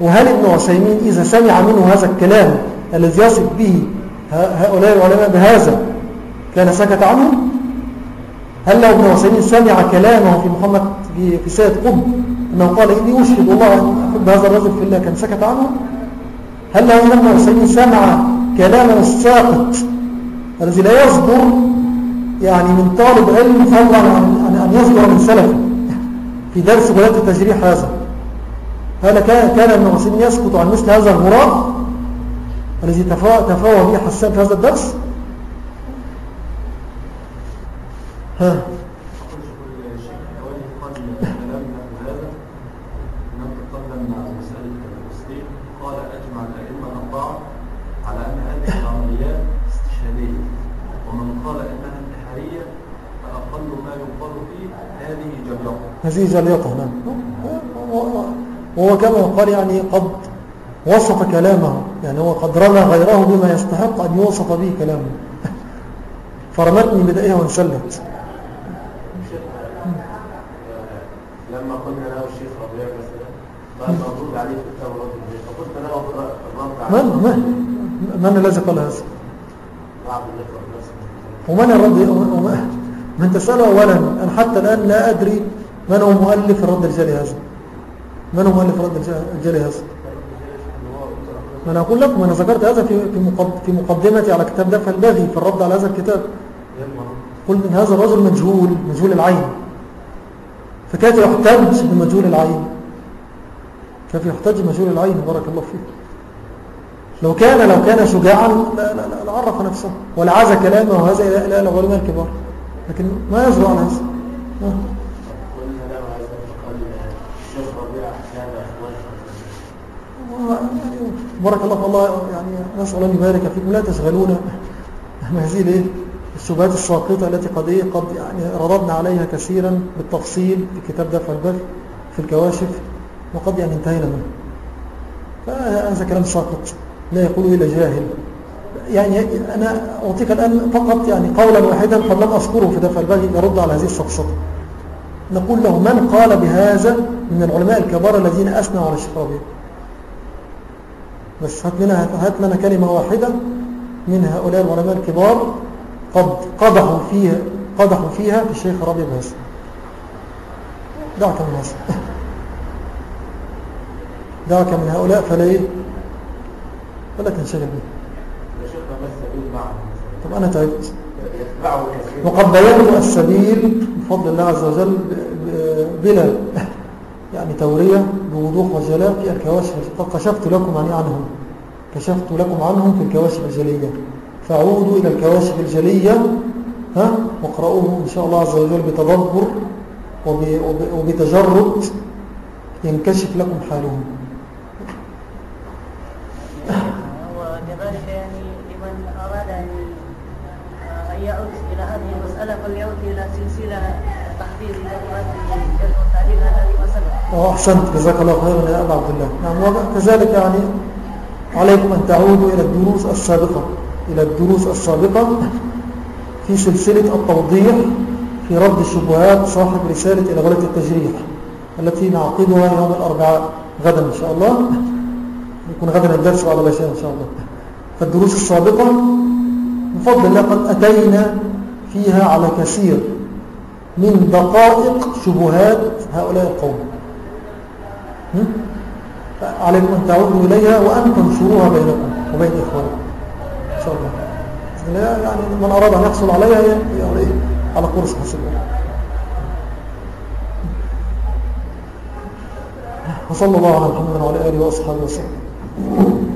وهل ابن عثيمين إذا سمع منه هذا الكلام الذي يصف به هؤلاء العلماء بهذا كان سكت عنه هل لو ابن عثيمين سمع كلامه في محمد في سيد قطب أنه قال إني أشهد الله أن أحب هذا الرجل في الله كان سكت عنه هل لو ابن عثيمين سمع كلامه الساقط الذي لا يصدر يعني من طالب علم فضلا عن أن يصدر من سلفه في درس ولاية التجريح هذا؟ هل كان ابن عثيمين يسكت عن مثل هذا الغراب الذي تفاوى به حسان في هذا الدرس؟ ها. قال هذه العمليات استشهادية ومن قال أنها انتحارية فأقل ما يقال فيه هذه جبلة هذه جليقة نعم. وهو كما يقال يعني قد وصف كلامه. يعني هو قد رمى غيره بما يستحق أن يوصف به كلامه. فرمتني بدائها وانسلت. لما كنا أنا والشيخ ربيع مثلا بقى مردود عليه في كتاب رد البيت؟ فقلت الرد على من؟ من؟ من الذي قال هذا؟ بعض ومن الرد من تسأله أولا أنا حتى الآن لا أدري من هو مؤلف الرد الجلي هذا؟ من هو مؤلف الرد الج- الجلي هذا؟ ما أنا أقول لكم أنا ذكرت هذا في في مقد- في مقدمتي على كتاب دفع البغي في الرد على هذا الكتاب. قلت إن هذا الرجل مجهول مجهول العين. فكيف يحتج بمجهول العين؟ كيف يحتج بمجهول العين؟ بارك الله فيك. لو كان لو كان شجاعا لا لا لا لعرف نفسه. ولعاز كلامه وهذا إلى إلى العلماء الكبار. لكن ما يجرؤ على هذا آه. قلنا له عايز قال الشيخ ربيع كان اخوان يعني بارك الله في الله يعني نسأل الله أن يبارك فيكم لا تشغلونا هذه الشبهات الساقطة التي قد إيه؟ قد يعني رددنا عليها كثيرا بالتفصيل في كتاب دفع البث في الكواشف وقد يعني انتهينا منه. فهذا كلام ساقط لا يقول إلا جاهل. يعني أنا أعطيك الآن فقط يعني قولا واحدا قد لم أذكره في دفع البغي يرد على هذه السقسطة نقول له من قال بهذا من العلماء الكبار الذين أثنوا على الشيخ ربيع بس هات لنا, هات لنا كلمة واحدة من هؤلاء العلماء الكبار قد قدحوا فيها قدحوا فيها في الشيخ ربيع بهذا دعك من هذا. دعك من هؤلاء فلا إيه فلا تنشغل به. طب أنا تعبت. وقد بينت السبيل بفضل الله عز وجل بلا يعني تورية بوضوح وجلاء في الكواشف. قد كشفت لكم عن عنهم. كشفت لكم عنهم في الكواشف الجلية. فعودوا إلى الكواشف الجلية ها واقرأوه إن شاء الله عز وجل بتدبر وب- وب- وبتجرد ينكشف لكم حالهم. وكذلك يعني لمن أراد أن يعود إلى هذه المسألة فليعود إلى سلسلة تحضير والتعليل وأحسنت. جزاك الله خيرا يا أبا عبد الله. نعم وكذلك يعني عليكم أن تعودوا إلى الدروس السابقة. إلى الدروس السابقة في سلسلة التوضيح في رد الشبهات صاحب رسالة إلى غلة التجريح التي نعقدها يوم الأربعاء غدا إن شاء الله. يكون غدا الدرس على شيء إن شاء الله. فالدروس السابقة بفضل الله قد أتينا فيها على كثير من دقائق شبهات هؤلاء القوم؟ عليكم أن تعودوا إليها وأن تنشروها بينكم وبين إخوانكم. إن شاء الله. يعني من أراد أن يحصل عليها يعني؟ على قرص حسب وصلى الله على محمد وعلى آله وأصحابه وسلم.